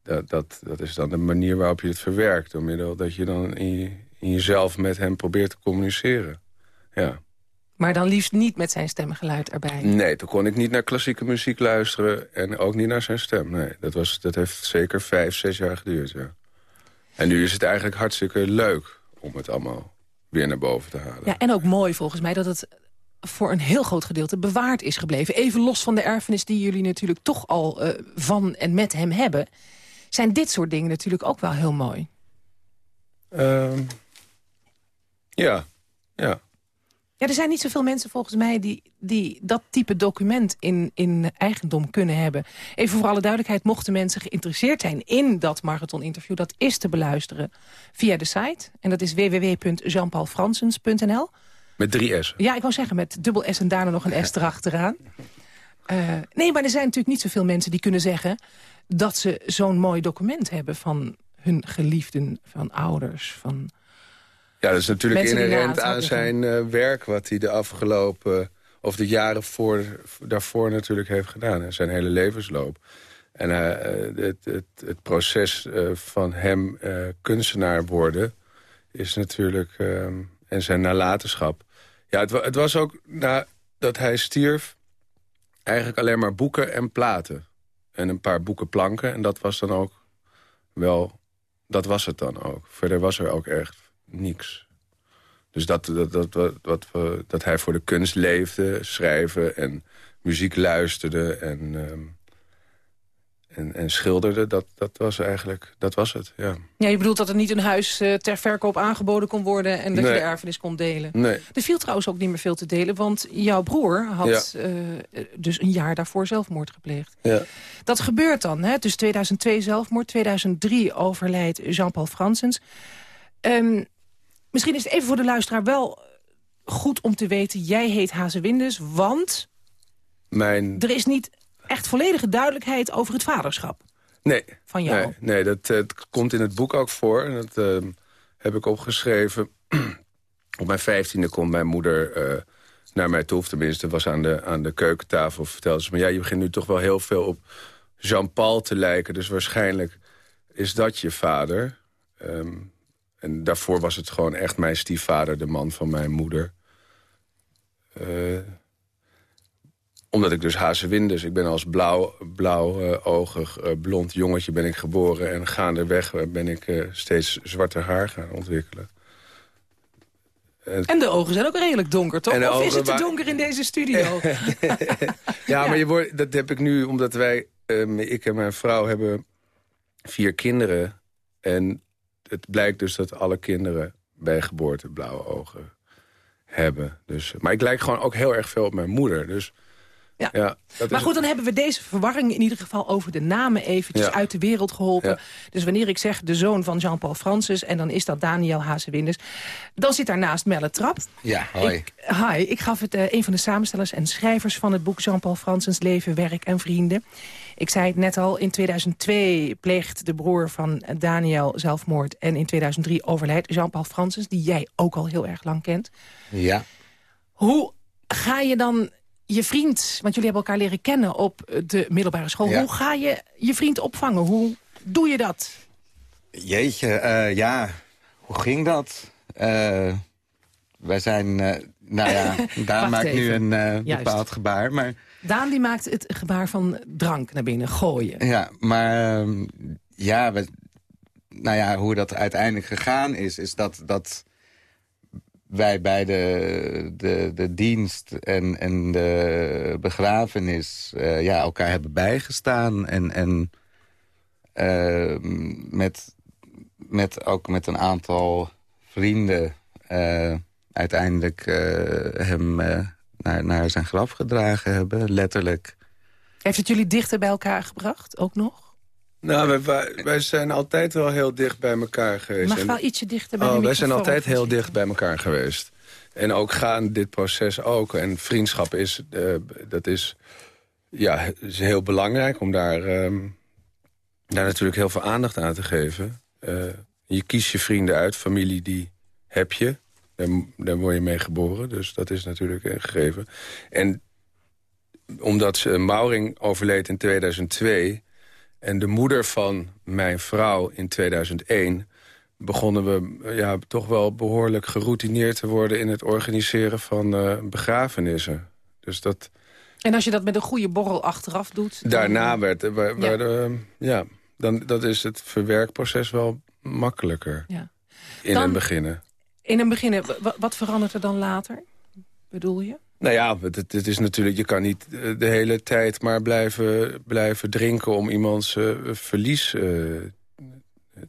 Dat, dat, dat is dan de manier waarop je het verwerkt. Door middel dat je dan in, in jezelf met hem probeert te communiceren. Ja. Maar dan liefst niet met zijn stemgeluid erbij? Nee, toen kon ik niet naar klassieke muziek luisteren... en ook niet naar zijn stem. Nee, dat, was, dat heeft zeker vijf, zes jaar geduurd, ja. En nu is het eigenlijk hartstikke leuk om het allemaal weer naar boven te halen. Ja, en ook mooi volgens mij dat het voor een heel groot gedeelte bewaard is gebleven. Even los van de erfenis die jullie natuurlijk toch al uh, van en met hem hebben... zijn dit soort dingen natuurlijk ook wel heel mooi. Um, ja, ja. Ja, er zijn niet zoveel mensen volgens mij die, die dat type document in, in eigendom kunnen hebben. Even voor alle duidelijkheid, mochten mensen geïnteresseerd zijn in dat marathoninterview... dat is te beluisteren via de site. En dat is www.jeanpaulfransens.nl. Met drie S? Ja, ik wou zeggen met dubbel S en daarna nog een S erachteraan. <laughs> nee, maar er zijn natuurlijk niet zoveel mensen die kunnen zeggen... dat ze zo'n mooi document hebben van hun geliefden, van ouders, van... Ja, dat is natuurlijk inherent aan zijn uh, werk... wat hij de afgelopen, of de jaren voor, daarvoor natuurlijk heeft gedaan. Zijn hele levensloop. En uh, het, het, het, proces van hem kunstenaar worden... is natuurlijk... En zijn nalatenschap. Ja, het, het was ook nadat hij stierf... eigenlijk alleen maar boeken en platen. En een paar boekenplanken. En dat was dan ook wel... Dat was het dan ook. Verder was er ook echt niks. Dus dat, dat, dat, dat, dat, dat hij voor de kunst leefde, schrijven en muziek luisterde... en ehm, en, en schilderde, dat, dat was eigenlijk, dat was het, ja. Ja, je bedoelt dat er niet een huis uh, ter verkoop aangeboden kon worden... en dat je de erfenis kon delen. Nee. Er viel trouwens ook niet meer veel te delen, want jouw broer had uh, dus een jaar daarvoor zelfmoord gepleegd. Ja. Dat gebeurt dan, hè? dus 2002 zelfmoord, 2003 overlijdt Jean-Paul Fransens. Um, misschien is het even voor de luisteraar wel goed om te weten... jij heet Hazewindes, want... Mijn... Er is niet echt volledige duidelijkheid over het vaderschap. Nee, van jou. nee, nee dat, uh, komt in het boek ook voor. En dat uh, heb ik opgeschreven. <clears throat> Op mijn vijftiende komt mijn moeder uh, naar mij toe. Of tenminste, was aan de, aan de keukentafel. Vertelde ze me, ja, je begint nu toch wel heel veel op Jean-Paul te lijken. Dus waarschijnlijk is dat je vader. Um, en daarvoor was het gewoon echt mijn stiefvader, de man van mijn moeder. Uh, omdat ik dus Hazewinders, ik ben als blauw, blauw-oogig, uh, blond jongetje ben ik geboren. En gaandeweg ben ik steeds zwarter haar gaan ontwikkelen. En de ogen zijn ook redelijk donker, toch? Of is het te donker in deze studio? ja, <laughs> <laughs> ja, maar je wordt, dat heb ik nu, omdat wij, ik en mijn vrouw hebben vier kinderen. En het blijkt dus dat alle kinderen bij geboorte blauwe ogen hebben. Dus, maar ik lijk gewoon ook heel erg veel op mijn moeder. Dus ja. ja maar goed, dan hebben we deze verwarring in ieder geval over de namen eventjes uit de wereld geholpen. Dus wanneer ik zeg de zoon van Jean-Paul Francis... en dan is dat Daniel Hazewinders... dan zit daarnaast Melle Trap. Ja, hoi. Ik, hi, ik gaf het uh, een van de samenstellers en schrijvers van het boek... Jean-Paul Francis Leven, Werk en Vrienden. Ik zei het net al, in 2002 pleegt de broer van Daniel zelfmoord... en in 2003 overlijdt Jean-Paul Francis, die jij ook al heel erg lang kent. Ja. Hoe ga je dan je vriend, want jullie hebben elkaar leren kennen op de middelbare school. Hoe ga je je vriend opvangen? Hoe doe je dat? Jeetje, uh, ja, hoe ging dat? Uh, wij zijn, uh, nou ja, <laughs> Daan maakt nu een bepaald gebaar. Maar... Daan die maakt het gebaar van drank naar binnen, gooien. Ja, maar ehm, ja, nou ja, hoe dat uiteindelijk gegaan is, is dat... dat wij bij de, de, de dienst en, en de begrafenis uh, ja, elkaar hebben bijgestaan. En, en uh, met, met, ook met een aantal vrienden uh, uiteindelijk hem naar, naar zijn graf gedragen hebben, letterlijk. Heeft het jullie dichter bij elkaar gebracht, ook nog? Nou, wij, wij, zijn altijd wel heel dicht bij elkaar geweest. Mag wel ietsje dichter bij oh, Wij zijn altijd heel dicht bij elkaar geweest. En ook gaan dit proces ook. En vriendschap is, uh, dat is, ja, is heel belangrijk om daar, um, daar natuurlijk heel veel aandacht aan te geven. Uh, je kiest je vrienden uit, familie die heb je. Daar, daar word je mee geboren, dus dat is natuurlijk een gegeven. En omdat Mauring overleed in 2002 en de moeder van mijn vrouw in 2001 begonnen we ja, toch wel behoorlijk geroutineerd te worden... in het organiseren van uh, begrafenissen. Dus dat... En als je dat met een goede borrel achteraf doet? Dan... Daarna werd... Ja. Uh, ja, dan dat is het verwerkproces wel makkelijker. Ja. In dan, een beginnen. In een beginnen. Wat verandert er dan later, bedoel je? Nou ja, het, het, is natuurlijk, je kan niet de hele tijd maar blijven, blijven drinken... om iemands uh, verlies uh,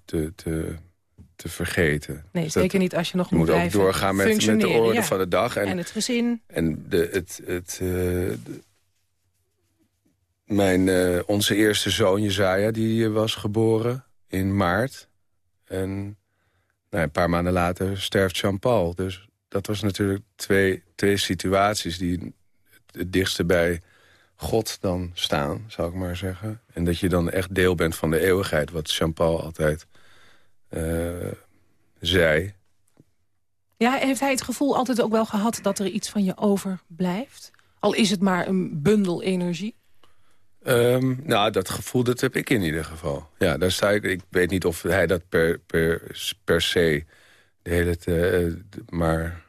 te, te, te vergeten. Nee, dus zeker niet als je nog je moet, ook doorgaan met, met de orde van de dag. En, en het gezin. En de, het, het, uh, de, mijn, onze eerste zoon, Jezaja, die was geboren in maart. En nou, een paar maanden later sterft Jean-Paul. Dus dat was natuurlijk twee, twee situaties die het dichtste bij God dan staan, zou ik maar zeggen. En dat je dan echt deel bent van de eeuwigheid, wat Jean-Paul altijd uh, zei. Ja, heeft hij het gevoel altijd ook wel gehad dat er iets van je overblijft? Al is het maar een bundel energie? Um, nou, dat gevoel dat heb ik in ieder geval. Ja, daar sta ik. Ik weet niet of hij dat per, per, per se de hele tijd... maar...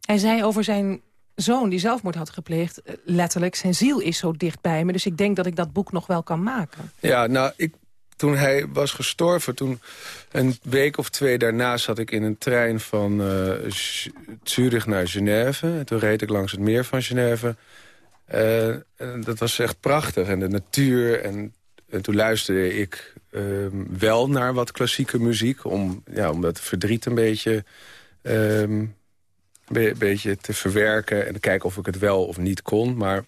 Hij zei over zijn zoon die zelfmoord had gepleegd... Eh, letterlijk, zijn ziel is zo dicht bij me. Dus ik denk dat ik dat boek nog wel kan maken. Ja, nou, ik, toen hij was gestorven... toen een week of twee daarna zat ik in een trein van uh, Zurich naar Genève. Toen reed ik langs het meer van Genève... Uh, dat was echt prachtig. En de natuur. En, en toen luisterde ik uh, wel naar wat klassieke muziek. Om, ja, om dat verdriet een beetje, um, be beetje te verwerken. En te kijken of ik het wel of niet kon. Maar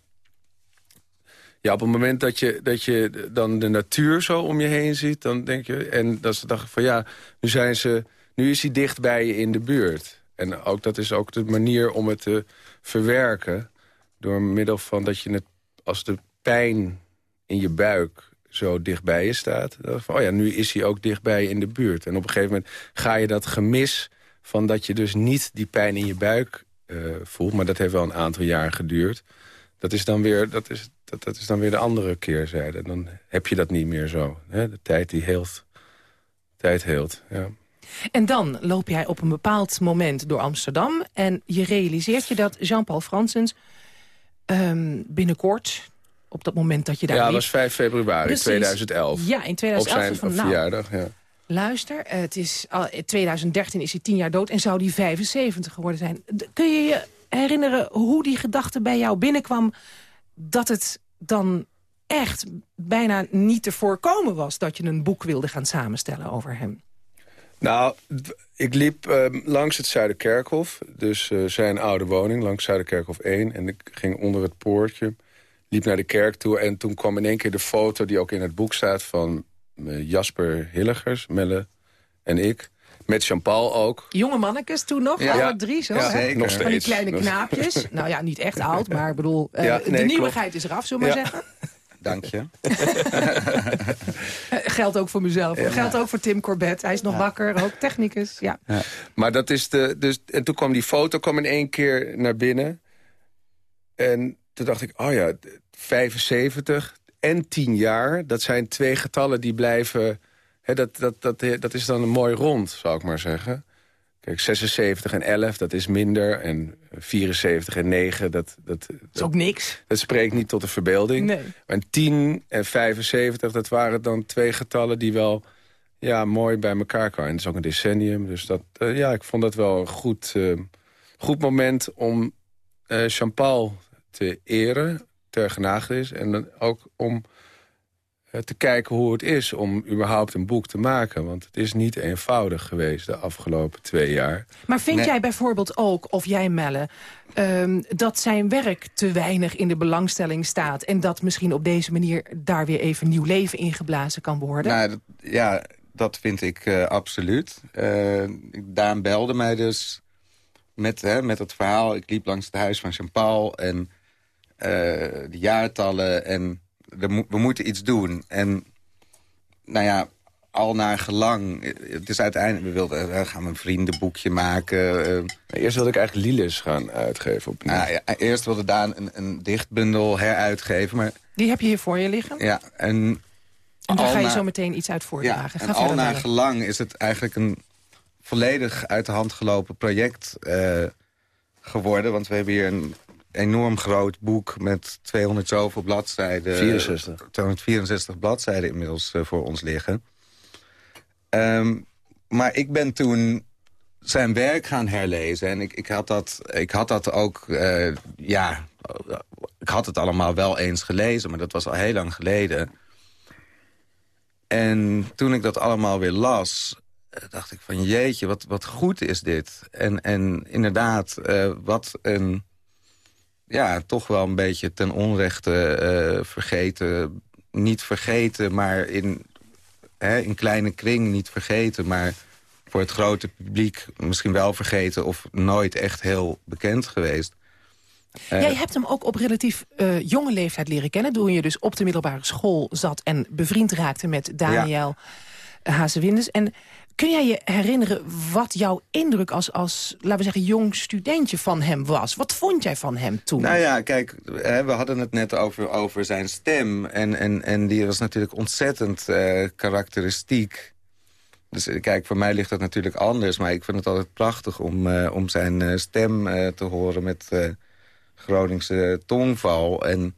ja, op het moment dat je, dat je dan de natuur zo om je heen ziet... dan denk je... En dat dacht ik van ja, nu, zijn ze, nu is hij dicht bij je in de buurt. En ook, dat is ook de manier om het te verwerken door middel van dat je het, als de pijn in je buik zo dichtbij je staat. Van, oh ja, nu is hij ook dichtbij in de buurt. En op een gegeven moment ga je dat gemis van dat je dus niet die pijn in je buik uh, voelt. Maar dat heeft wel een aantal jaar geduurd. Dat is dan weer, dat is, dat, dat is dan weer de andere keerzijde. Dan heb je dat niet meer zo. Hè? De tijd die heelt. Tijd heelt, ja. En dan loop jij op een bepaald moment door Amsterdam... en je realiseert je dat Jean-Paul Fransens um, binnenkort, op dat moment dat je daar Ja, dat was 5 februari Precies. 2011. Ja, in 2011. Op zijn van, nou, verjaardag, ja. Luister, het is, al, 2013 is hij tien jaar dood en zou die 75 geworden zijn. Kun je je herinneren hoe die gedachte bij jou binnenkwam... dat het dan echt bijna niet te voorkomen was... dat je een boek wilde gaan samenstellen over hem? Nou, ik liep uh, langs het Zuiderkerkhof. Dus uh, zijn oude woning, langs Zuiderkerkhof 1. En ik ging onder het poortje, liep naar de kerk toe... en toen kwam in één keer de foto die ook in het boek staat... van uh, Jasper Hilligers, Melle en ik. Met Jean-Paul ook. Jonge mannekes toen nog, ja. alle drie zo. Ja, zeker. Nog steeds. Van die kleine knaapjes. nou ja, niet echt oud, <laughs> maar ik bedoel, ja, nee, de nieuwigheid klopt. is eraf, zullen we maar zeggen. Dank je. <laughs> Geldt ook voor mezelf. Ja. Geldt ook voor Tim Corbett. Hij is nog ja. wakker, ook technicus. Ja. ja. Maar dat is de... Dus, en toen kwam die foto kwam in één keer naar binnen. En toen dacht ik, oh ja, 75 en 10 jaar... dat zijn twee getallen die blijven... Hè, dat, dat, dat, dat is dan een mooi rond, zou ik maar zeggen. Kijk, 76 en 11, dat is minder. En 74 en 9, dat... Dat, dat is ook niks. Dat spreekt niet tot de verbeelding. Nee. Maar 10 en 75, dat waren dan twee getallen die wel ja, mooi bij elkaar kwamen. En dat is ook een decennium. Dus dat, uh, ja, ik vond dat wel een goed, uh, goed moment om uh, Jean-Paul te eren, ter genagedis. En dan ook om eh, te kijken hoe het is om überhaupt een boek te maken. Want het is niet eenvoudig geweest de afgelopen twee jaar. Maar vind jij bijvoorbeeld ook, of jij Melle... Um, dat zijn werk te weinig in de belangstelling staat... en dat misschien op deze manier daar weer even nieuw leven ingeblazen kan worden? Nou, dat, ja, dat vind ik uh, absoluut. Uh, Daan belde mij dus met, hè, met het verhaal. Ik liep langs het huis van Jean-Paul en uh, de jaartallen... en we moeten iets doen. En nou ja, al naar gelang. Het is uiteindelijk, we wilden, we gaan een vriendenboekje maken. Uh, eerst wilde ik eigenlijk Lilis gaan uitgeven. Opnieuw. Nou, ja, eerst wilde Daan een, een dichtbundel heruitgeven. Maar, Die heb je hier voor je liggen? Ja, en... En daar ga je zo meteen iets uit voordragen. Ja, en al naar gelang is het eigenlijk een volledig uit de hand gelopen project uh, geworden. Want we hebben hier een enorm groot boek met 200 zoveel bladzijden. 64. 264 bladzijden inmiddels uh, voor ons liggen. Um, maar ik ben toen zijn werk gaan herlezen. En ik, ik, had, dat, ik had dat ook, uh, ja, ik had het allemaal wel eens gelezen, maar dat was al heel lang geleden. En toen ik dat allemaal weer las, eh, dacht ik van jeetje, wat, wat goed is dit. En, en inderdaad, uh, wat een ja, toch wel een beetje ten onrechte uh, vergeten. Niet vergeten, maar in, hè, in kleine kring niet vergeten. Maar voor het grote publiek misschien wel vergeten... of nooit echt heel bekend geweest. Jij hebt hem ook op relatief uh, jonge leeftijd leren kennen... toen je dus op de middelbare school zat en bevriend raakte met Daniel ja. Hazewindes. En kun jij je herinneren wat jouw indruk als, als, laten we zeggen, jong studentje van hem was? Wat vond jij van hem toen? Nou ja, kijk, we hadden het net over, over zijn stem. En, en, en die was natuurlijk ontzettend uh, karakteristiek. Dus eh, kijk, voor mij ligt dat natuurlijk anders. Maar ik vind het altijd prachtig om, uh, om zijn stem te horen met Groningse tongval. En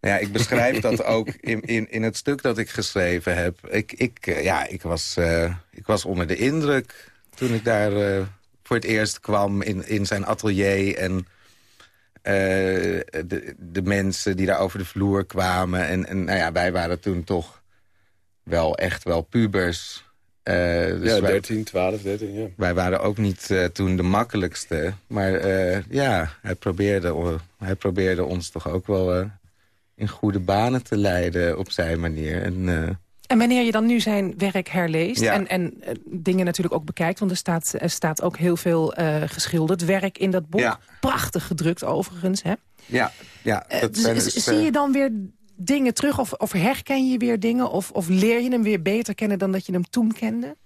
ja, ik beschrijf <laughs> dat ook in, in, in het stuk dat ik geschreven heb. Ik, ik, eh, ja, ik, was, uh, ik was onder de indruk toen ik daar uh, voor het eerst kwam in, in zijn atelier. En uh, de, de mensen die daar over de vloer kwamen. En, en nou ja, wij waren toen toch wel echt wel pubers. dus ja, 13, 12, 13, ja. Wij waren ook niet toen de makkelijkste. Maar ja, hij probeerde, hij probeerde ons toch ook wel in goede banen te leiden op zijn manier. En, uh... en wanneer je dan nu zijn werk herleest en, en uh, dingen natuurlijk ook bekijkt... want er staat, er staat ook heel veel uh, geschilderd werk in dat boek. Ja. Prachtig gedrukt overigens, hè? Ja, ja. Dat dus, dus, zie je dan weer dingen terug of, of herken je weer dingen... Of, of leer je hem weer beter kennen dan dat je hem toen kende?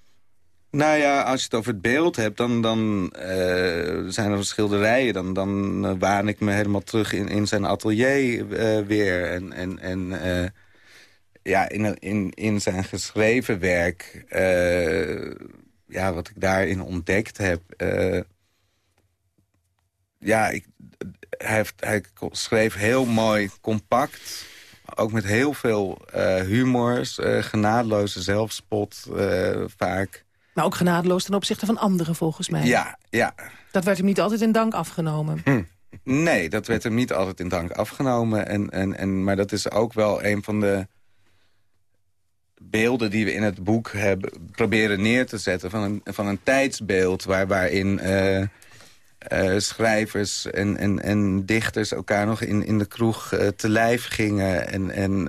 Nou ja, als je het over het beeld hebt, dan, dan uh, zijn er schilderijen. Dan, dan uh, waan ik me helemaal terug in, in zijn atelier uh, weer. En, en, en ja, in, in, in zijn geschreven werk, ja, wat ik daarin ontdekt heb... ja, ik, hij, heeft, hij schreef heel mooi, compact... Ook met heel veel humors, genadeloze zelfspot vaak... Maar ook genadeloos ten opzichte van anderen, volgens mij. Ja, ja. Dat werd hem niet altijd in dank afgenomen. Hm. Nee, dat werd hem niet altijd in dank afgenomen. En, en, en, maar dat is ook wel een van de beelden die we in het boek hebben proberen neer te zetten. Van een, van een tijdsbeeld waar, waarin uh, uh, schrijvers en, en, en dichters elkaar nog in, in de kroeg uh, te lijf gingen. En, en,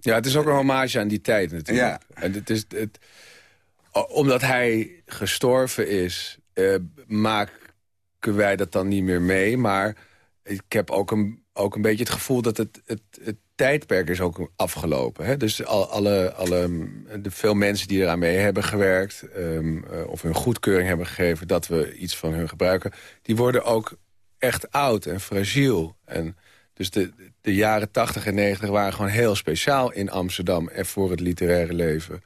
ja, het is ook een hommage aan die tijd natuurlijk. Ja. En het is... Het, omdat hij gestorven is, uh, maken wij dat dan niet meer mee. Maar ik heb ook een, ook een beetje het gevoel dat het, het, tijdperk is ook afgelopen. Hè? Dus al, alle, alle, de veel mensen die eraan mee hebben gewerkt... Um, uh, of hun goedkeuring hebben gegeven dat we iets van hun gebruiken... die worden ook echt oud en fragiel. En dus de, de jaren 80 en 90 waren gewoon heel speciaal in Amsterdam... en voor het literaire leven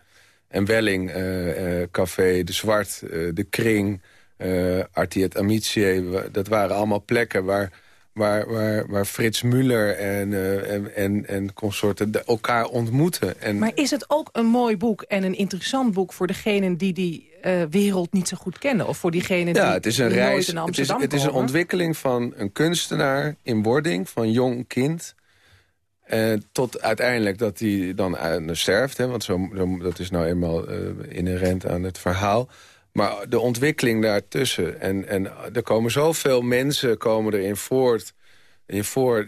en Welling, uh, Café De Zwart, uh, De Kring, uh, Artiet Amitie. Dat waren allemaal plekken waar, waar, waar, waar Frits Muller en, en, en, en consorten elkaar ontmoeten. En... Maar is het ook een mooi boek en een interessant boek voor degenen die die wereld niet zo goed kennen? Of voor diegenen ja, die, het is een reis, in Amsterdam Het is, het is een ontwikkeling van een kunstenaar in wording, van jong kind... Uh, tot uiteindelijk dat hij dan uh, sterft. Hè, want zo, dat is nou eenmaal uh, inherent aan het verhaal. Maar de ontwikkeling daartussen. En, en er komen zoveel mensen komen erin voort. In voor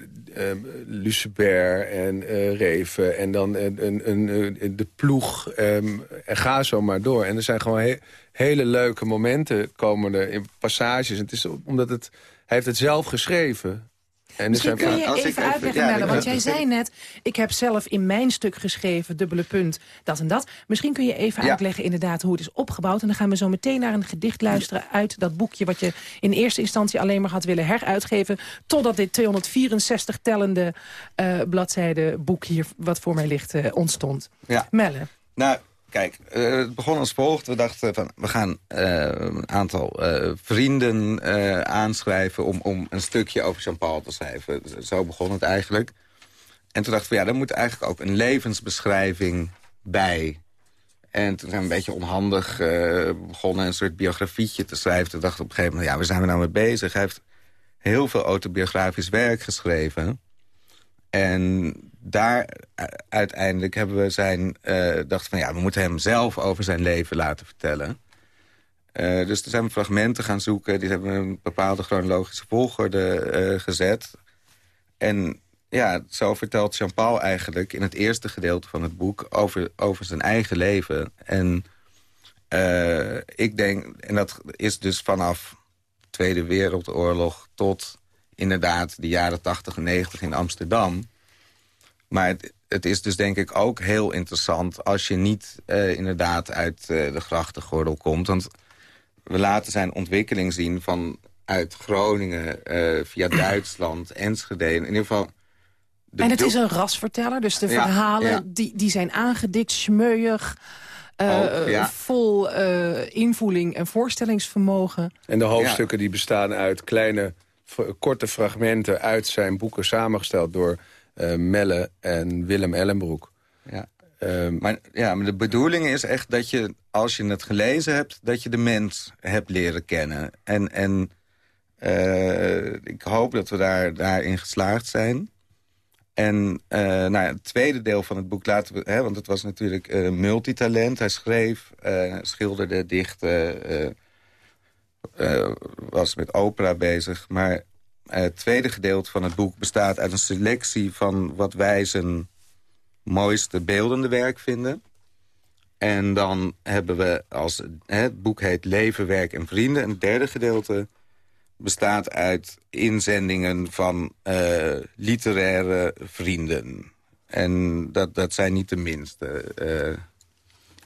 Lucebert en Reven. En dan de ploeg. en ga zo maar door. En er zijn gewoon he hele leuke momenten komen er in passages. Het is omdat het, hij heeft het zelf geschreven. En Misschien kun je even, even uitleggen, ja, want jij zei net... ik heb zelf in mijn stuk geschreven, dubbele punt, dat en dat. Misschien kun je even uitleggen inderdaad hoe het is opgebouwd. En dan gaan we zo meteen naar een gedicht luisteren uit dat boekje... wat je in eerste instantie alleen maar had willen heruitgeven... totdat dit 264 tellende uh, bladzijde boek hier, wat voor mij ligt, uh, ontstond. Ja. Melle. Nou, Kijk, uh, het begon als volgt. We dachten van, we gaan uh, een aantal uh, vrienden aanschrijven... Om, om een stukje over Jean-Paul te schrijven. Zo begon het eigenlijk. En toen dachten we, ja, daar moet eigenlijk ook een levensbeschrijving bij. En toen zijn we een beetje onhandig begonnen... een soort biografietje te schrijven. Toen dachten we op een gegeven moment, ja, waar zijn we nou mee bezig? Hij heeft heel veel autobiografisch werk geschreven... En daar uiteindelijk hebben we zijn, uh, dachten van ja, we moeten hem zelf over zijn leven laten vertellen. Uh, dus er zijn we fragmenten gaan zoeken. Die hebben we een bepaalde chronologische volgorde gezet. En ja, zo vertelt Jean-Paul eigenlijk in het eerste gedeelte van het boek over, over zijn eigen leven. En ik denk, en dat is dus vanaf Tweede Wereldoorlog... tot inderdaad de jaren 80 en 90 in Amsterdam. Maar het, het is dus denk ik ook heel interessant... als je niet uh, inderdaad uit uh, de grachtengordel komt. Want we laten zijn ontwikkeling zien van uit Groningen... Uh, via <clears throat> Duitsland, Enschede. In ieder geval... En het is een rasverteller, dus de ja, verhalen ja. Die, die zijn aangedikt, smeuig... Uh, ja. vol uh, invoeling en voorstellingsvermogen. En de hoofdstukken die bestaan uit kleine, korte fragmenten... uit zijn boeken samengesteld door Melle en Willem Ellenbroek. Ja. Um, maar, ja, maar de bedoeling is echt dat je, als je het gelezen hebt... dat je de mens hebt leren kennen. En, en ik hoop dat we daar, daarin geslaagd zijn... En uh, nou ja, het tweede deel van het boek laten we... Hè, want het was natuurlijk uh, multitalent. Hij schreef, schilderde, dichtte... was met opera bezig. Maar het tweede gedeelte van het boek bestaat uit een selectie... van wat wij zijn mooiste beeldende werk vinden. En dan hebben we als... Het boek heet Leven, Werk en Vrienden. En het derde gedeelte bestaat uit inzendingen van uh, literaire vrienden. En dat, dat zijn niet de minste. Uh,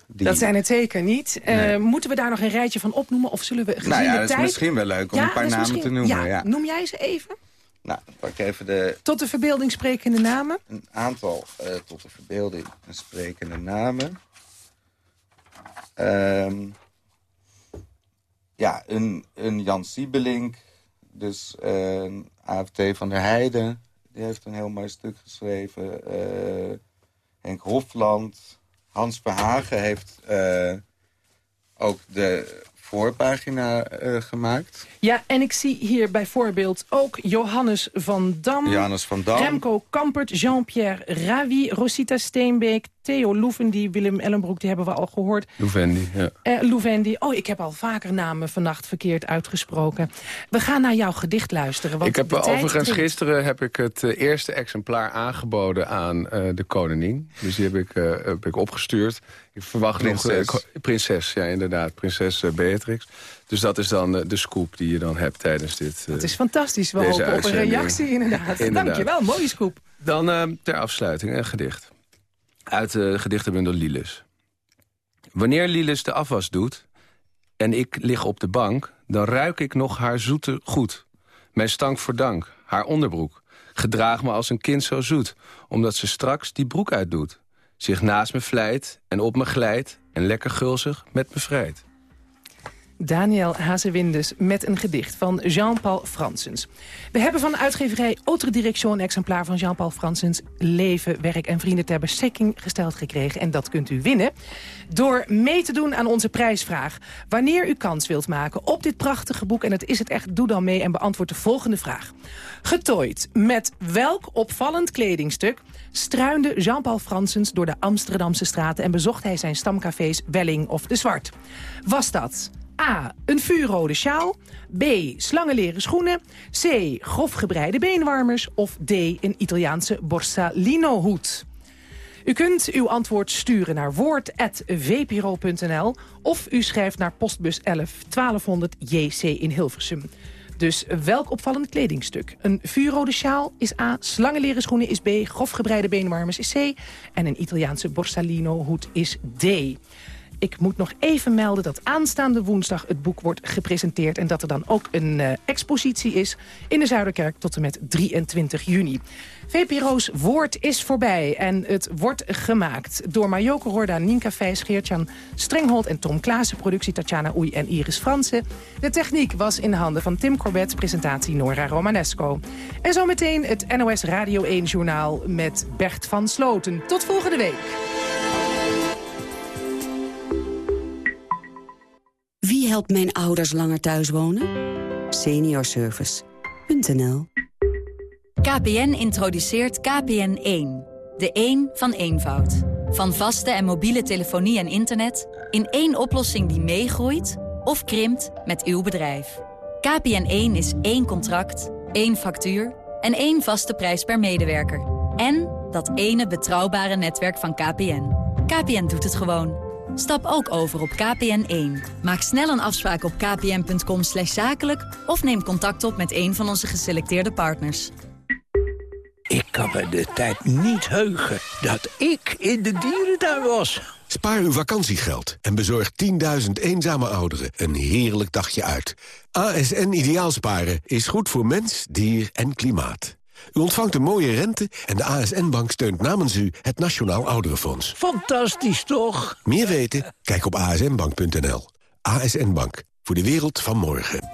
die... Dat zijn het zeker niet. Uh, nee. Moeten we daar nog een rijtje van opnoemen? Of zullen we gezien nou ja, de dat tijd... is misschien wel leuk om ja, een paar namen misschien... te noemen. Ja, ja, Noem jij ze even? Nou, pak even de... Tot de verbeelding sprekende namen? Een aantal tot de verbeelding sprekende namen. Um, ja, een, een Jan Siebelink, dus uh, AFT van der Heijden, die heeft een heel mooi stuk geschreven. Uh, Henk Hofland, Hans Verhagen heeft uh, ook de voorpagina gemaakt. Ja, en ik zie hier bijvoorbeeld ook Johannes van Dam... Johannes van Dam. Remco Kampert, Jean-Pierre Ravi, Rosita Steenbeek... Theo Loevendi, Willem Ellenbroek, die hebben we al gehoord. Louvendi, ja. Uh, Louvendi. Oh, ik heb al vaker namen vannacht verkeerd uitgesproken. We gaan naar jouw gedicht luisteren. Want ik heb overigens gisteren heb ik het uh, eerste exemplaar aangeboden aan uh, de koningin. Dus die heb ik, heb ik opgestuurd. Ik verwacht prinses. nog... prinses, ja inderdaad. Prinses Beatrix. Dus dat is dan de scoop die je dan hebt tijdens dit Dat is fantastisch. We hopen op een reactie inderdaad. inderdaad. Dankjewel, mooie scoop. Dan ter afsluiting een gedicht uit de gedichtenbundel Lilis. Wanneer Lilis de afwas doet en ik lig op de bank... dan ruik ik nog haar zoete goed. Mijn stank voor dank, haar onderbroek. Gedraag me als een kind zo zoet, omdat ze straks die broek uitdoet. Zich naast me vlijt en op me glijdt... en lekker gulzig met me vrijt. Daniel Hazewindes met een gedicht van Jean-Paul Fransens. We hebben van de uitgeverij Autre Direction een exemplaar van Jean-Paul Fransens... Leven, Werk en Vrienden ter beschikking gesteld gekregen. En dat kunt u winnen door mee te doen aan onze prijsvraag. Wanneer u kans wilt maken op dit prachtige boek... en het is het echt, doe dan mee en beantwoord de volgende vraag. Getooid met welk opvallend kledingstuk... struinde Jean-Paul Fransens door de Amsterdamse straten... en bezocht hij zijn stamcafés Welling of De Zwart? Was dat... A. Een vuurrode sjaal. B. Slangenleren schoenen. C. Grof gebreide beenwarmers. Of D. Een Italiaanse borsalino hoed. U kunt uw antwoord sturen naar woord.vpro.nl of u schrijft naar postbus 11 1200 JC in Hilversum. Dus welk opvallend kledingstuk? Een vuurrode sjaal is A, slangenleren schoenen is B, grof gebreide beenwarmers is C... en een Italiaanse borsalino hoed is D. Ik moet nog even melden dat aanstaande woensdag het boek wordt gepresenteerd... en dat er dan ook een uh, expositie is in de Zuiderkerk tot en met 23 juni. VPRO's Woord is voorbij en het wordt gemaakt... door Marjoke Horda, Nienka Vijs, Geertjan Strenghold en Tom Klaassen... productie Tatjana Oei en Iris Fransen. De techniek was in de handen van Tim Corbett, presentatie Nora Romanesco. En zometeen het NOS Radio 1-journaal met Bert van Sloten. Tot volgende week. Wie helpt mijn ouders langer thuis wonen? Seniorservice.nl KPN introduceert KPN1. De 1 van eenvoud. Van vaste en mobiele telefonie en internet... in één oplossing die meegroeit of krimpt met uw bedrijf. KPN1 is één contract, één factuur en één vaste prijs per medewerker. En dat ene betrouwbare netwerk van KPN. KPN doet het gewoon. Stap ook over op KPN1. Maak snel een afspraak op kpn.com zakelijk... of neem contact op met een van onze geselecteerde partners. Ik kan me de tijd niet heugen dat ik in de dierentuin was. Spaar uw vakantiegeld en bezorg 10.000 eenzame ouderen een heerlijk dagje uit. ASN Ideaalsparen is goed voor mens, dier en klimaat. U ontvangt een mooie rente en de ASN-bank steunt namens u het Nationaal Ouderenfonds. Fantastisch, toch? Meer weten? Kijk op asnbank.nl. ASN Bank, voor de wereld van morgen.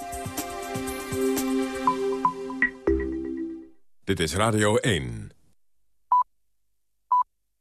Dit is Radio 1.